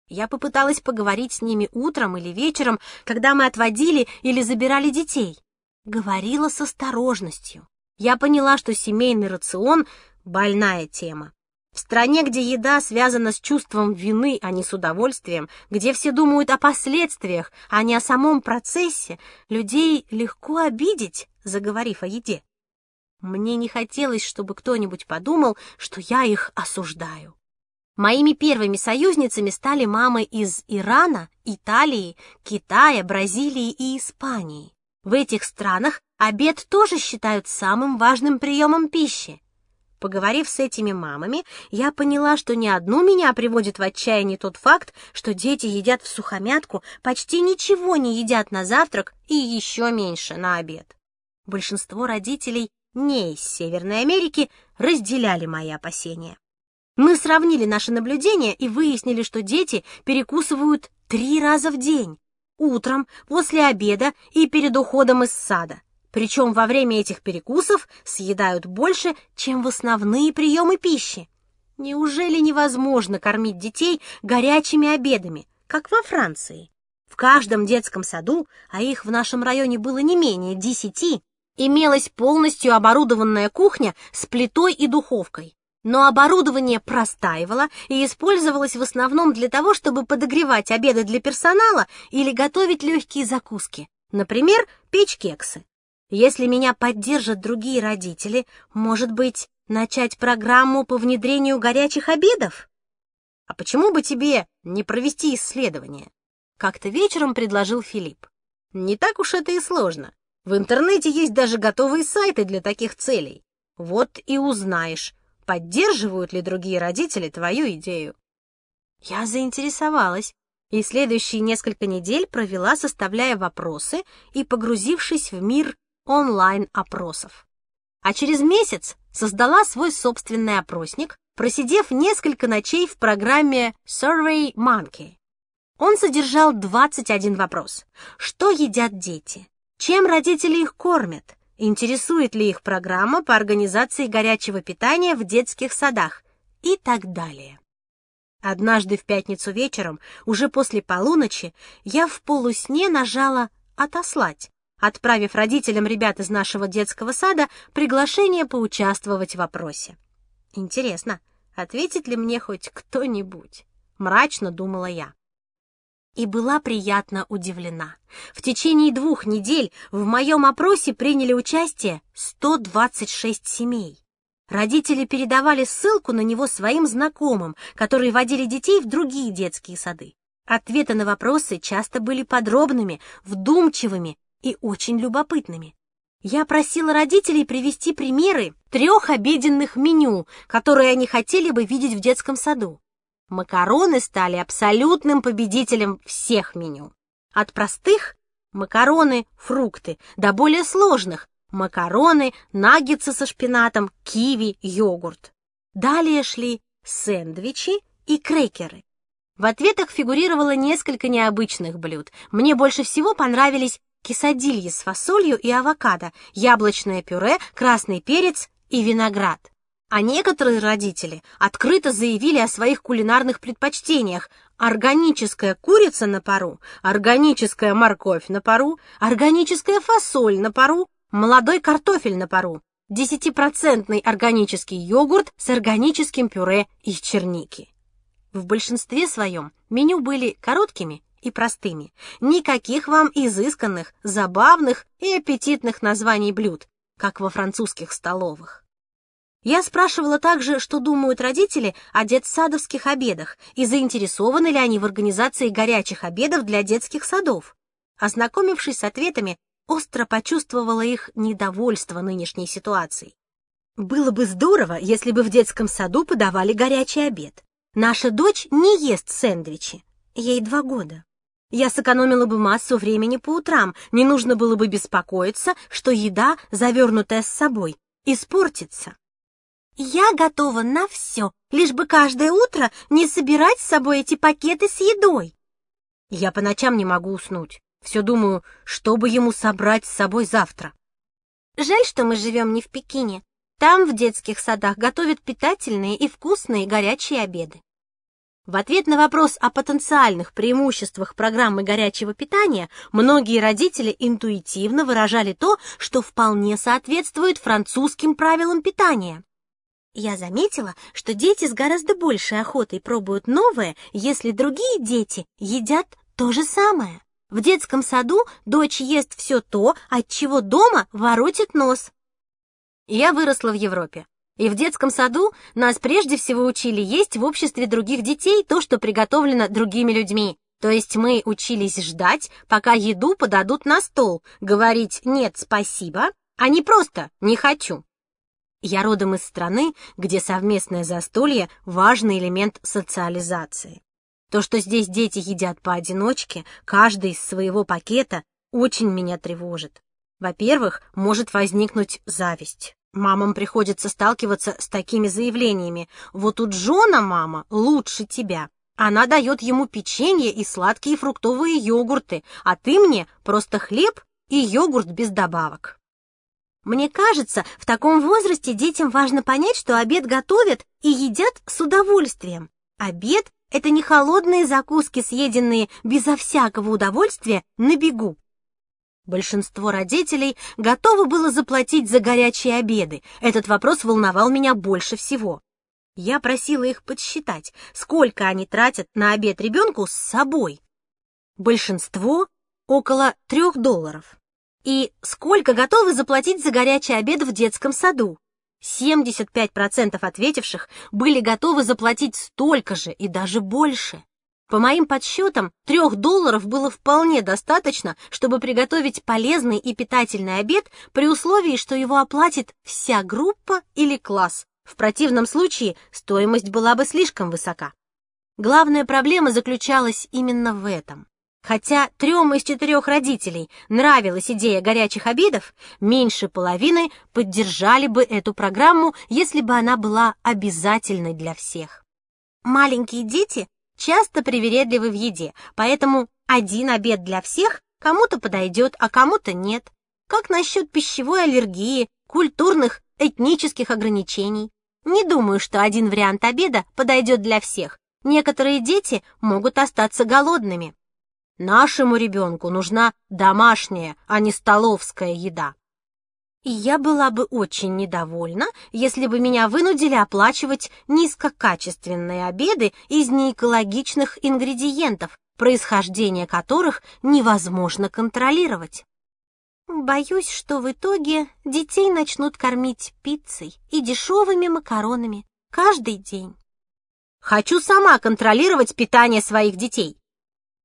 Я попыталась поговорить с ними утром или вечером, когда мы отводили или забирали детей говорила с осторожностью. Я поняла, что семейный рацион — больная тема. В стране, где еда связана с чувством вины, а не с удовольствием, где все думают о последствиях, а не о самом процессе, людей легко обидеть, заговорив о еде. Мне не хотелось, чтобы кто-нибудь подумал, что я их осуждаю. Моими первыми союзницами стали мамы из Ирана, Италии, Китая, Бразилии и Испании. В этих странах обед тоже считают самым важным приемом пищи. Поговорив с этими мамами, я поняла, что ни одну меня приводит в отчаяние тот факт, что дети едят в сухомятку, почти ничего не едят на завтрак и еще меньше на обед. Большинство родителей не из Северной Америки разделяли мои опасения. Мы сравнили наши наблюдения и выяснили, что дети перекусывают три раза в день, утром, после обеда и перед уходом из сада. Причем во время этих перекусов съедают больше, чем в основные приемы пищи. Неужели невозможно кормить детей горячими обедами, как во Франции? В каждом детском саду, а их в нашем районе было не менее десяти, имелась полностью оборудованная кухня с плитой и духовкой но оборудование простаивало и использовалось в основном для того, чтобы подогревать обеды для персонала или готовить легкие закуски, например, печь кексы. Если меня поддержат другие родители, может быть, начать программу по внедрению горячих обедов? А почему бы тебе не провести исследование? Как-то вечером предложил Филипп. Не так уж это и сложно. В интернете есть даже готовые сайты для таких целей. Вот и узнаешь, поддерживают ли другие родители твою идею. Я заинтересовалась и следующие несколько недель провела, составляя вопросы и погрузившись в мир онлайн-опросов. А через месяц создала свой собственный опросник, просидев несколько ночей в программе Survey Monkey. Он содержал 21 вопрос. Что едят дети? Чем родители их кормят? Интересует ли их программа по организации горячего питания в детских садах и так далее. Однажды в пятницу вечером, уже после полуночи, я в полусне нажала «Отослать», отправив родителям ребят из нашего детского сада приглашение поучаствовать в вопросе. Интересно, ответит ли мне хоть кто-нибудь? Мрачно думала я и была приятно удивлена. В течение двух недель в моем опросе приняли участие 126 семей. Родители передавали ссылку на него своим знакомым, которые водили детей в другие детские сады. Ответы на вопросы часто были подробными, вдумчивыми и очень любопытными. Я просила родителей привести примеры трех обеденных меню, которые они хотели бы видеть в детском саду. Макароны стали абсолютным победителем всех меню. От простых – макароны, фрукты, до более сложных – макароны, наггетсы со шпинатом, киви, йогурт. Далее шли сэндвичи и крекеры. В ответах фигурировало несколько необычных блюд. Мне больше всего понравились кисадильи с фасолью и авокадо, яблочное пюре, красный перец и виноград. А некоторые родители открыто заявили о своих кулинарных предпочтениях. Органическая курица на пару, органическая морковь на пару, органическая фасоль на пару, молодой картофель на пару, десятипроцентный органический йогурт с органическим пюре из черники. В большинстве своем меню были короткими и простыми. Никаких вам изысканных, забавных и аппетитных названий блюд, как во французских столовых. Я спрашивала также, что думают родители о детсадовских обедах и заинтересованы ли они в организации горячих обедов для детских садов. Ознакомившись с ответами, остро почувствовала их недовольство нынешней ситуацией. Было бы здорово, если бы в детском саду подавали горячий обед. Наша дочь не ест сэндвичи. Ей два года. Я сэкономила бы массу времени по утрам, не нужно было бы беспокоиться, что еда, завернутая с собой, испортится. Я готова на все, лишь бы каждое утро не собирать с собой эти пакеты с едой. Я по ночам не могу уснуть. Все думаю, что бы ему собрать с собой завтра. Жаль, что мы живем не в Пекине. Там в детских садах готовят питательные и вкусные горячие обеды. В ответ на вопрос о потенциальных преимуществах программы горячего питания многие родители интуитивно выражали то, что вполне соответствует французским правилам питания. Я заметила, что дети с гораздо большей охотой пробуют новое, если другие дети едят то же самое. В детском саду дочь ест все то, от чего дома воротит нос. Я выросла в Европе. И в детском саду нас прежде всего учили есть в обществе других детей то, что приготовлено другими людьми. То есть мы учились ждать, пока еду подадут на стол, говорить «нет, спасибо», а не просто «не хочу». Я родом из страны, где совместное застолье – важный элемент социализации. То, что здесь дети едят поодиночке, каждый из своего пакета, очень меня тревожит. Во-первых, может возникнуть зависть. Мамам приходится сталкиваться с такими заявлениями. Вот у Джона мама лучше тебя. Она дает ему печенье и сладкие фруктовые йогурты, а ты мне просто хлеб и йогурт без добавок. Мне кажется, в таком возрасте детям важно понять, что обед готовят и едят с удовольствием. Обед — это не холодные закуски, съеденные безо всякого удовольствия на бегу. Большинство родителей готово было заплатить за горячие обеды. Этот вопрос волновал меня больше всего. Я просила их подсчитать, сколько они тратят на обед ребенку с собой. Большинство — около трех долларов. И сколько готовы заплатить за горячий обед в детском саду? 75% ответивших были готовы заплатить столько же и даже больше. По моим подсчетам, трех долларов было вполне достаточно, чтобы приготовить полезный и питательный обед при условии, что его оплатит вся группа или класс. В противном случае стоимость была бы слишком высока. Главная проблема заключалась именно в этом. Хотя трем из четырех родителей нравилась идея горячих обедов, меньше половины поддержали бы эту программу, если бы она была обязательной для всех. Маленькие дети часто привередливы в еде, поэтому один обед для всех кому-то подойдет, а кому-то нет. Как насчет пищевой аллергии, культурных, этнических ограничений? Не думаю, что один вариант обеда подойдет для всех. Некоторые дети могут остаться голодными. Нашему ребенку нужна домашняя, а не столовская еда и я была бы очень недовольна, если бы меня вынудили оплачивать низкокачественные обеды из неэкологичных ингредиентов, происхождение которых невозможно контролировать. Боюсь, что в итоге детей начнут кормить пиццей и дешевыми макаронами каждый день. Хочу сама контролировать питание своих детей.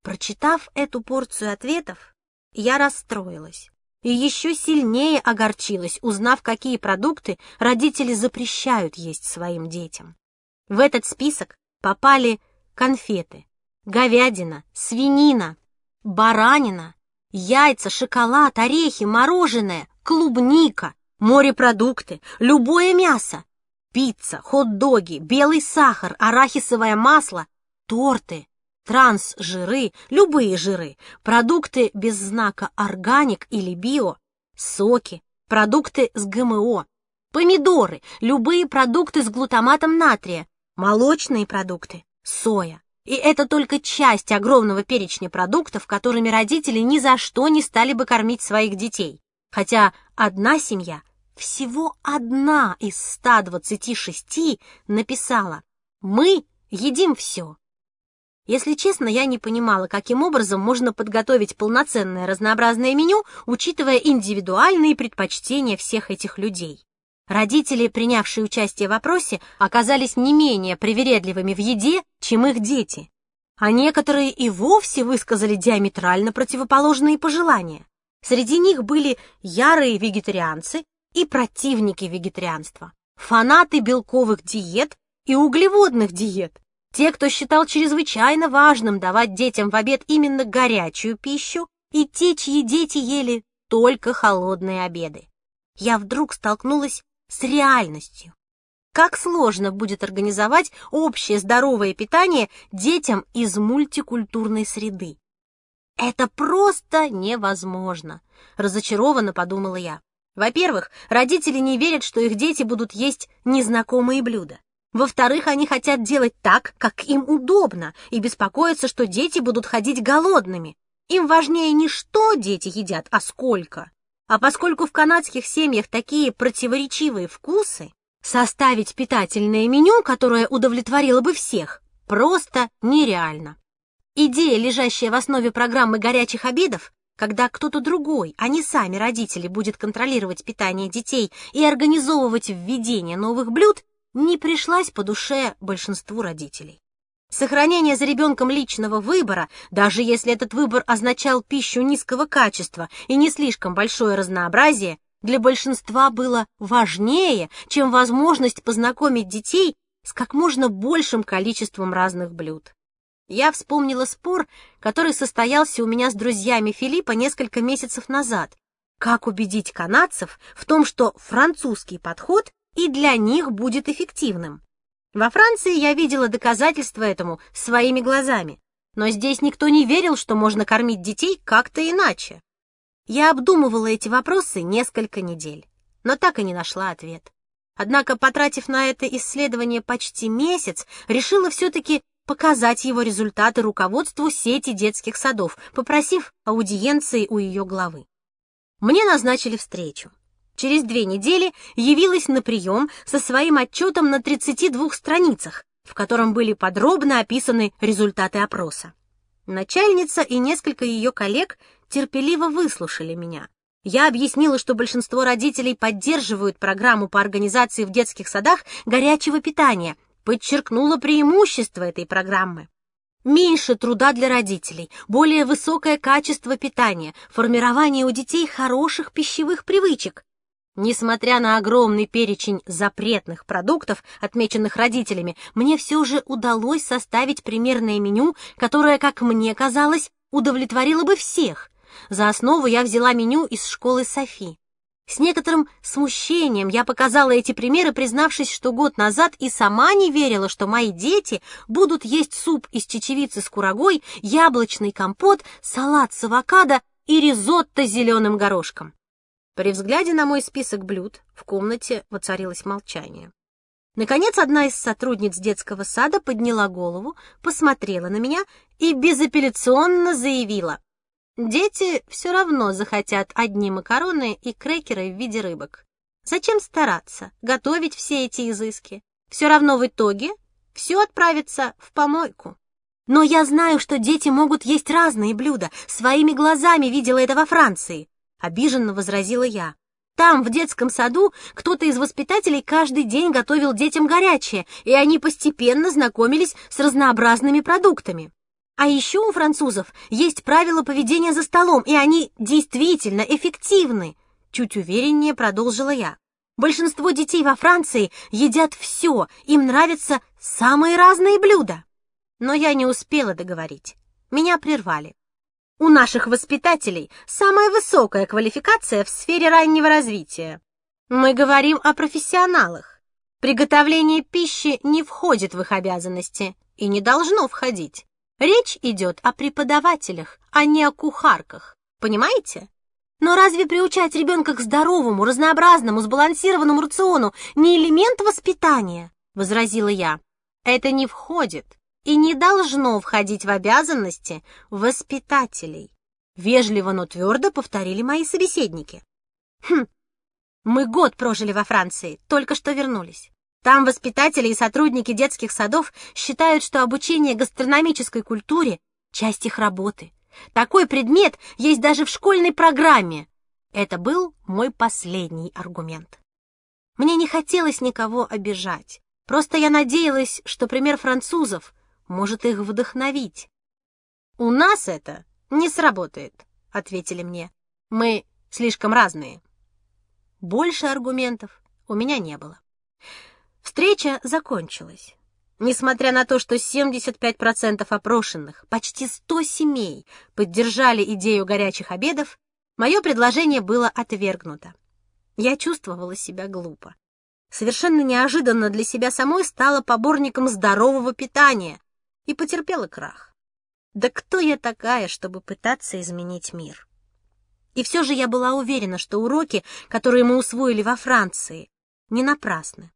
Прочитав эту порцию ответов, я расстроилась и еще сильнее огорчилась, узнав, какие продукты родители запрещают есть своим детям. В этот список попали конфеты, говядина, свинина, баранина, яйца, шоколад, орехи, мороженое, клубника, морепродукты, любое мясо, пицца, хот-доги, белый сахар, арахисовое масло, торты, трансжиры, любые жиры, продукты без знака органик или био, соки, продукты с ГМО, помидоры, любые продукты с глутаматом натрия, молочные продукты, соя. И это только часть огромного перечня продуктов, которыми родители ни за что не стали бы кормить своих детей. Хотя одна семья, всего одна из 126 написала «Мы едим все». Если честно, я не понимала, каким образом можно подготовить полноценное разнообразное меню, учитывая индивидуальные предпочтения всех этих людей. Родители, принявшие участие в опросе, оказались не менее привередливыми в еде, чем их дети. А некоторые и вовсе высказали диаметрально противоположные пожелания. Среди них были ярые вегетарианцы и противники вегетарианства, фанаты белковых диет и углеводных диет, те, кто считал чрезвычайно важным давать детям в обед именно горячую пищу, и те, чьи дети ели только холодные обеды. Я вдруг столкнулась с реальностью. Как сложно будет организовать общее здоровое питание детям из мультикультурной среды. Это просто невозможно, разочарованно подумала я. Во-первых, родители не верят, что их дети будут есть незнакомые блюда. Во-вторых, они хотят делать так, как им удобно, и беспокоятся, что дети будут ходить голодными. Им важнее не что дети едят, а сколько. А поскольку в канадских семьях такие противоречивые вкусы, составить питательное меню, которое удовлетворило бы всех, просто нереально. Идея, лежащая в основе программы горячих обедов, когда кто-то другой, а не сами родители, будет контролировать питание детей и организовывать введение новых блюд, не пришлась по душе большинству родителей. Сохранение за ребенком личного выбора, даже если этот выбор означал пищу низкого качества и не слишком большое разнообразие, для большинства было важнее, чем возможность познакомить детей с как можно большим количеством разных блюд. Я вспомнила спор, который состоялся у меня с друзьями Филиппа несколько месяцев назад. Как убедить канадцев в том, что французский подход и для них будет эффективным. Во Франции я видела доказательства этому своими глазами, но здесь никто не верил, что можно кормить детей как-то иначе. Я обдумывала эти вопросы несколько недель, но так и не нашла ответ. Однако, потратив на это исследование почти месяц, решила все-таки показать его результаты руководству сети детских садов, попросив аудиенции у ее главы. Мне назначили встречу через две недели явилась на прием со своим отчетом на 32 страницах, в котором были подробно описаны результаты опроса. Начальница и несколько ее коллег терпеливо выслушали меня. Я объяснила, что большинство родителей поддерживают программу по организации в детских садах горячего питания, подчеркнула преимущество этой программы. Меньше труда для родителей, более высокое качество питания, формирование у детей хороших пищевых привычек. Несмотря на огромный перечень запретных продуктов, отмеченных родителями, мне все же удалось составить примерное меню, которое, как мне казалось, удовлетворило бы всех. За основу я взяла меню из школы Софи. С некоторым смущением я показала эти примеры, признавшись, что год назад и сама не верила, что мои дети будут есть суп из чечевицы с курагой, яблочный компот, салат с авокадо и ризотто с зеленым горошком. При взгляде на мой список блюд в комнате воцарилось молчание. Наконец, одна из сотрудниц детского сада подняла голову, посмотрела на меня и безапелляционно заявила. Дети все равно захотят одни макароны и крекеры в виде рыбок. Зачем стараться, готовить все эти изыски? Все равно в итоге все отправится в помойку. Но я знаю, что дети могут есть разные блюда. Своими глазами видела это во Франции обиженно возразила я. Там, в детском саду, кто-то из воспитателей каждый день готовил детям горячее, и они постепенно знакомились с разнообразными продуктами. А еще у французов есть правила поведения за столом, и они действительно эффективны, чуть увереннее продолжила я. Большинство детей во Франции едят все, им нравятся самые разные блюда. Но я не успела договорить. Меня прервали. У наших воспитателей самая высокая квалификация в сфере раннего развития. Мы говорим о профессионалах. Приготовление пищи не входит в их обязанности и не должно входить. Речь идет о преподавателях, а не о кухарках. Понимаете? Но разве приучать ребенка к здоровому, разнообразному, сбалансированному рациону не элемент воспитания? Возразила я. Это не входит и не должно входить в обязанности воспитателей. Вежливо, но твердо повторили мои собеседники. Хм, мы год прожили во Франции, только что вернулись. Там воспитатели и сотрудники детских садов считают, что обучение гастрономической культуре — часть их работы. Такой предмет есть даже в школьной программе. Это был мой последний аргумент. Мне не хотелось никого обижать. Просто я надеялась, что пример французов может их вдохновить. «У нас это не сработает», — ответили мне. «Мы слишком разные». Больше аргументов у меня не было. Встреча закончилась. Несмотря на то, что 75% опрошенных, почти 100 семей, поддержали идею горячих обедов, мое предложение было отвергнуто. Я чувствовала себя глупо. Совершенно неожиданно для себя самой стала поборником здорового питания и потерпела крах. Да кто я такая, чтобы пытаться изменить мир? И все же я была уверена, что уроки, которые мы усвоили во Франции, не напрасны.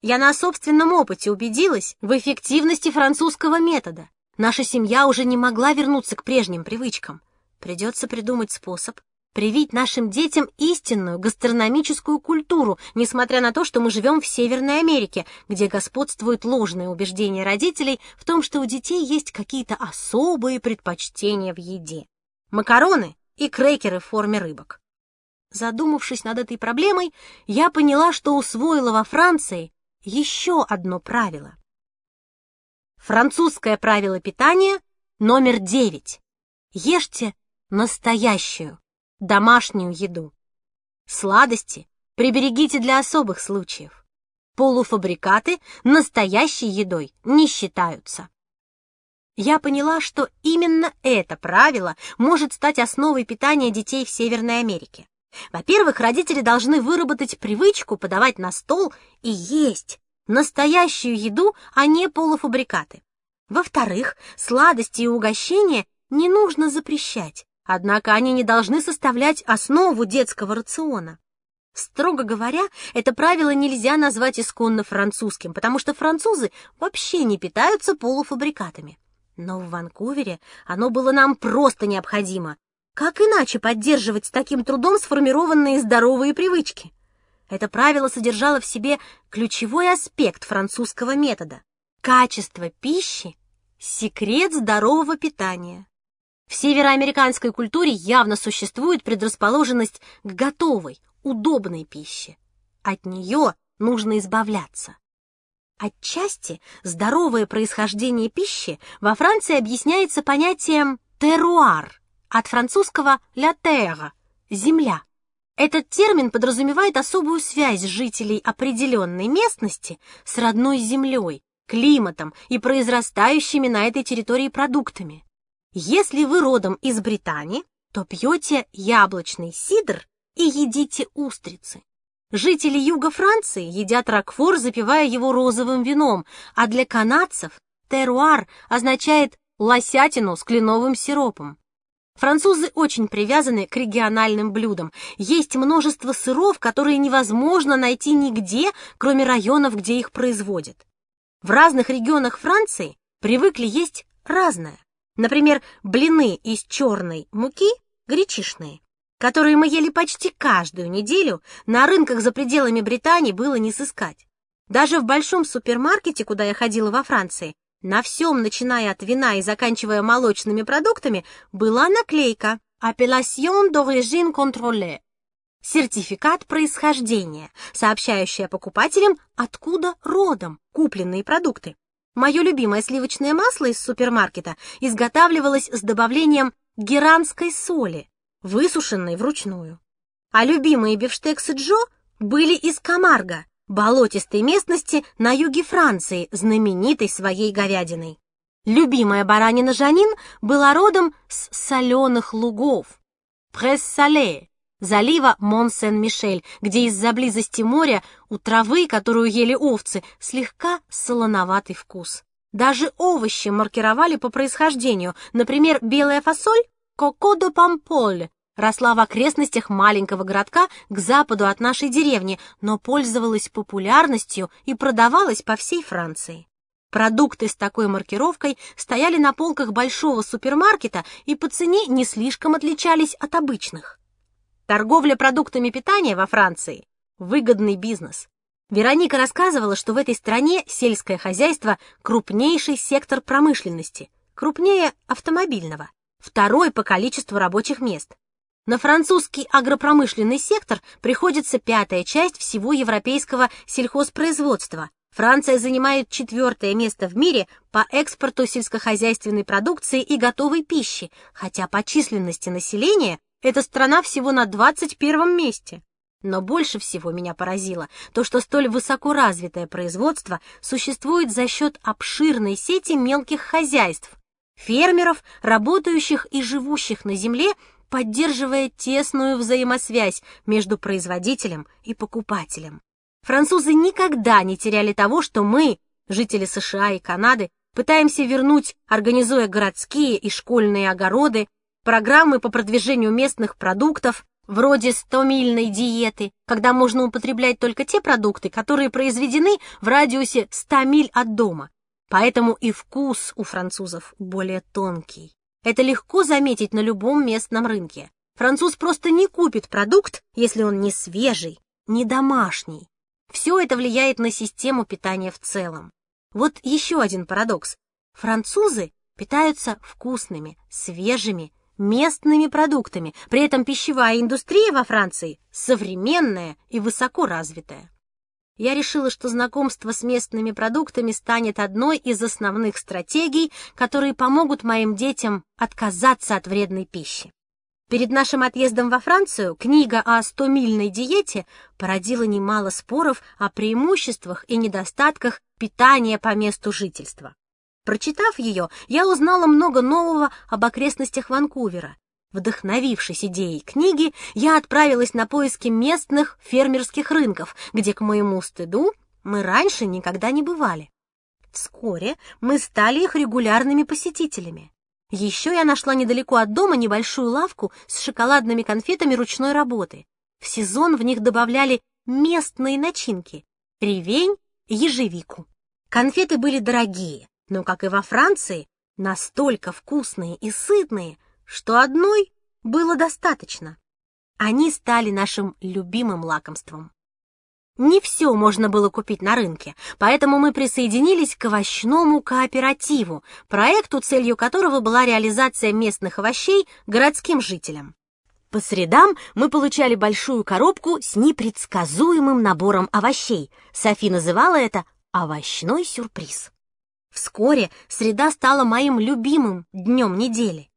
Я на собственном опыте убедилась в эффективности французского метода. Наша семья уже не могла вернуться к прежним привычкам. Придется придумать способ привить нашим детям истинную гастрономическую культуру, несмотря на то, что мы живем в Северной Америке, где господствует ложное убеждение родителей в том, что у детей есть какие-то особые предпочтения в еде. Макароны и крекеры в форме рыбок. Задумавшись над этой проблемой, я поняла, что усвоила во Франции еще одно правило. Французское правило питания номер девять. Ешьте настоящую, домашнюю еду. Сладости приберегите для особых случаев. Полуфабрикаты настоящей едой не считаются. Я поняла, что именно это правило может стать основой питания детей в Северной Америке. Во-первых, родители должны выработать привычку подавать на стол и есть настоящую еду, а не полуфабрикаты. Во-вторых, сладости и угощения не нужно запрещать, однако они не должны составлять основу детского рациона. Строго говоря, это правило нельзя назвать исконно французским, потому что французы вообще не питаются полуфабрикатами. Но в Ванкувере оно было нам просто необходимо, как иначе поддерживать с таким трудом сформированные здоровые привычки? Это правило содержало в себе ключевой аспект французского метода. Качество пищи – секрет здорового питания. В североамериканской культуре явно существует предрасположенность к готовой, удобной пище. От нее нужно избавляться. Отчасти здоровое происхождение пищи во Франции объясняется понятием «теруар», от французского «la terre» — «земля». Этот термин подразумевает особую связь жителей определенной местности с родной землей, климатом и произрастающими на этой территории продуктами. Если вы родом из Британии, то пьете яблочный сидр и едите устрицы. Жители юга Франции едят ракфор, запивая его розовым вином, а для канадцев теруар означает лосятину с кленовым сиропом. Французы очень привязаны к региональным блюдам. Есть множество сыров, которые невозможно найти нигде, кроме районов, где их производят. В разных регионах Франции привыкли есть разное. Например, блины из черной муки, гречишные, которые мы ели почти каждую неделю, на рынках за пределами Британии было не сыскать. Даже в большом супермаркете, куда я ходила во Франции, на всем, начиная от вина и заканчивая молочными продуктами, была наклейка «Appellation d'origine contrôlée» — сертификат происхождения, сообщающая покупателям, откуда родом купленные продукты. Мое любимое сливочное масло из супермаркета изготавливалось с добавлением геранской соли, высушенной вручную. А любимые бифштексы Джо были из Камарго, болотистой местности на юге Франции, знаменитой своей говядиной. Любимая баранина Жанин была родом с соленых лугов, пресс-сале, залива Мон-Сен-Мишель, где из-за близости моря у травы, которую ели овцы, слегка солоноватый вкус. Даже овощи маркировали по происхождению. Например, белая фасоль — кокодо памполе, росла в окрестностях маленького городка к западу от нашей деревни, но пользовалась популярностью и продавалась по всей Франции. Продукты с такой маркировкой стояли на полках большого супермаркета и по цене не слишком отличались от обычных. Торговля продуктами питания во Франции – выгодный бизнес. Вероника рассказывала, что в этой стране сельское хозяйство – крупнейший сектор промышленности, крупнее автомобильного, второй по количеству рабочих мест. На французский агропромышленный сектор приходится пятая часть всего европейского сельхозпроизводства. Франция занимает четвертое место в мире по экспорту сельскохозяйственной продукции и готовой пищи, хотя по численности населения эта страна всего на 21 месте. Но больше всего меня поразило то, что столь высоко развитое производство существует за счет обширной сети мелких хозяйств, фермеров, работающих и живущих на земле, поддерживая тесную взаимосвязь между производителем и покупателем. Французы никогда не теряли того, что мы, жители США и Канады, пытаемся вернуть, организуя городские и школьные огороды, программы по продвижению местных продуктов, вроде 100-мильной диеты, когда можно употреблять только те продукты, которые произведены в радиусе 100 миль от дома. Поэтому и вкус у французов более тонкий. Это легко заметить на любом местном рынке. Француз просто не купит продукт, если он не свежий, не домашний. Все это влияет на систему питания в целом. Вот еще один парадокс. Французы питаются вкусными, свежими, местными продуктами. При этом пищевая индустрия во Франции современная и высоко развитая. Я решила, что знакомство с местными продуктами станет одной из основных стратегий, которые помогут моим детям отказаться от вредной пищи. Перед нашим отъездом во Францию книга о 100-мильной диете породила немало споров о преимуществах и недостатках питания по месту жительства. Прочитав ее, я узнала много нового об окрестностях Ванкувера. Вдохновившись идеей книги, я отправилась на поиски местных фермерских рынков, где, к моему стыду, мы раньше никогда не бывали. Вскоре мы стали их регулярными посетителями. Еще я нашла недалеко от дома небольшую лавку с шоколадными конфетами ручной работы. В сезон в них добавляли местные начинки — ревень, ежевику. Конфеты были дорогие, но, как и во Франции, настолько вкусные и сытные, что одной было достаточно. Они стали нашим любимым лакомством. Не все можно было купить на рынке, поэтому мы присоединились к овощному кооперативу, проекту, целью которого была реализация местных овощей городским жителям. По средам мы получали большую коробку с непредсказуемым набором овощей. Софи называла это «овощной сюрприз». Вскоре среда стала моим любимым днем недели.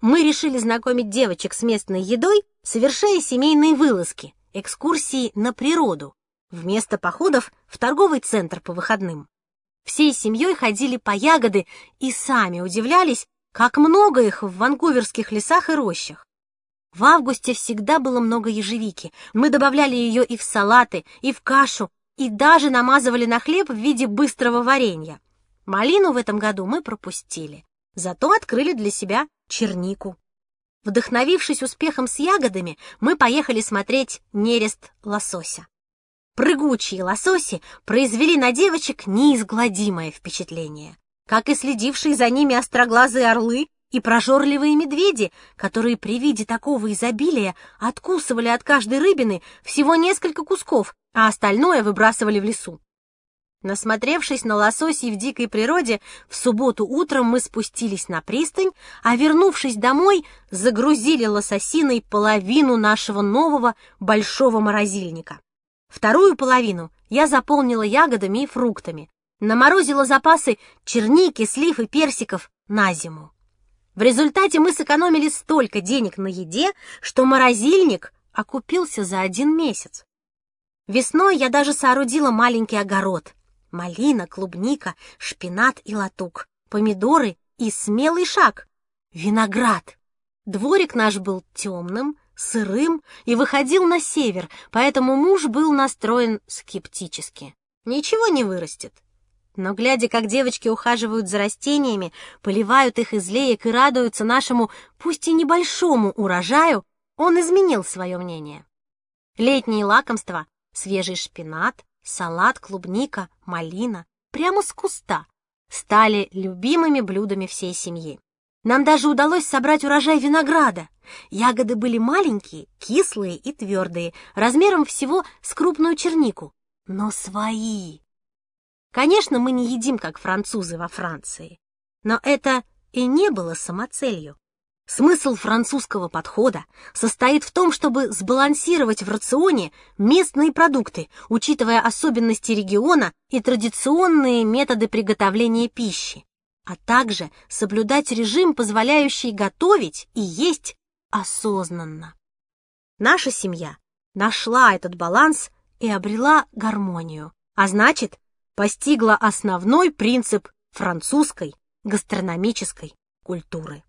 Мы решили знакомить девочек с местной едой, совершая семейные вылазки, экскурсии на природу, вместо походов в торговый центр по выходным. Всей семьей ходили по ягоды и сами удивлялись, как много их в ванкуверских лесах и рощах. В августе всегда было много ежевики. Мы добавляли ее и в салаты, и в кашу, и даже намазывали на хлеб в виде быстрого варенья. Малину в этом году мы пропустили, зато открыли для себя чернику. Вдохновившись успехом с ягодами, мы поехали смотреть нерест лосося. Прыгучие лососи произвели на девочек неизгладимое впечатление, как и следившие за ними остроглазые орлы и прожорливые медведи, которые при виде такого изобилия откусывали от каждой рыбины всего несколько кусков, а остальное выбрасывали в лесу. Насмотревшись на лососей в дикой природе, в субботу утром мы спустились на пристань, а вернувшись домой, загрузили лососиной половину нашего нового большого морозильника. Вторую половину я заполнила ягодами и фруктами, наморозила запасы черники, слив и персиков на зиму. В результате мы сэкономили столько денег на еде, что морозильник окупился за один месяц. Весной я даже соорудила маленький огород. Малина, клубника, шпинат и латук, помидоры и смелый шаг — виноград. Дворик наш был темным, сырым и выходил на север, поэтому муж был настроен скептически. Ничего не вырастет. Но глядя, как девочки ухаживают за растениями, поливают их из леек и радуются нашему, пусть и небольшому урожаю, он изменил свое мнение. Летние лакомства — свежий шпинат, салат, клубника, малина — прямо с куста стали любимыми блюдами всей семьи. Нам даже удалось собрать урожай винограда. Ягоды были маленькие, кислые и твердые, размером всего с крупную чернику, но свои. Конечно, мы не едим, как французы во Франции, но это и не было самоцелью. Смысл французского подхода состоит в том, чтобы сбалансировать в рационе местные продукты, учитывая особенности региона и традиционные методы приготовления пищи, а также соблюдать режим, позволяющий готовить и есть осознанно. Наша семья нашла этот баланс и обрела гармонию, а значит, постигла основной принцип французской гастрономической культуры.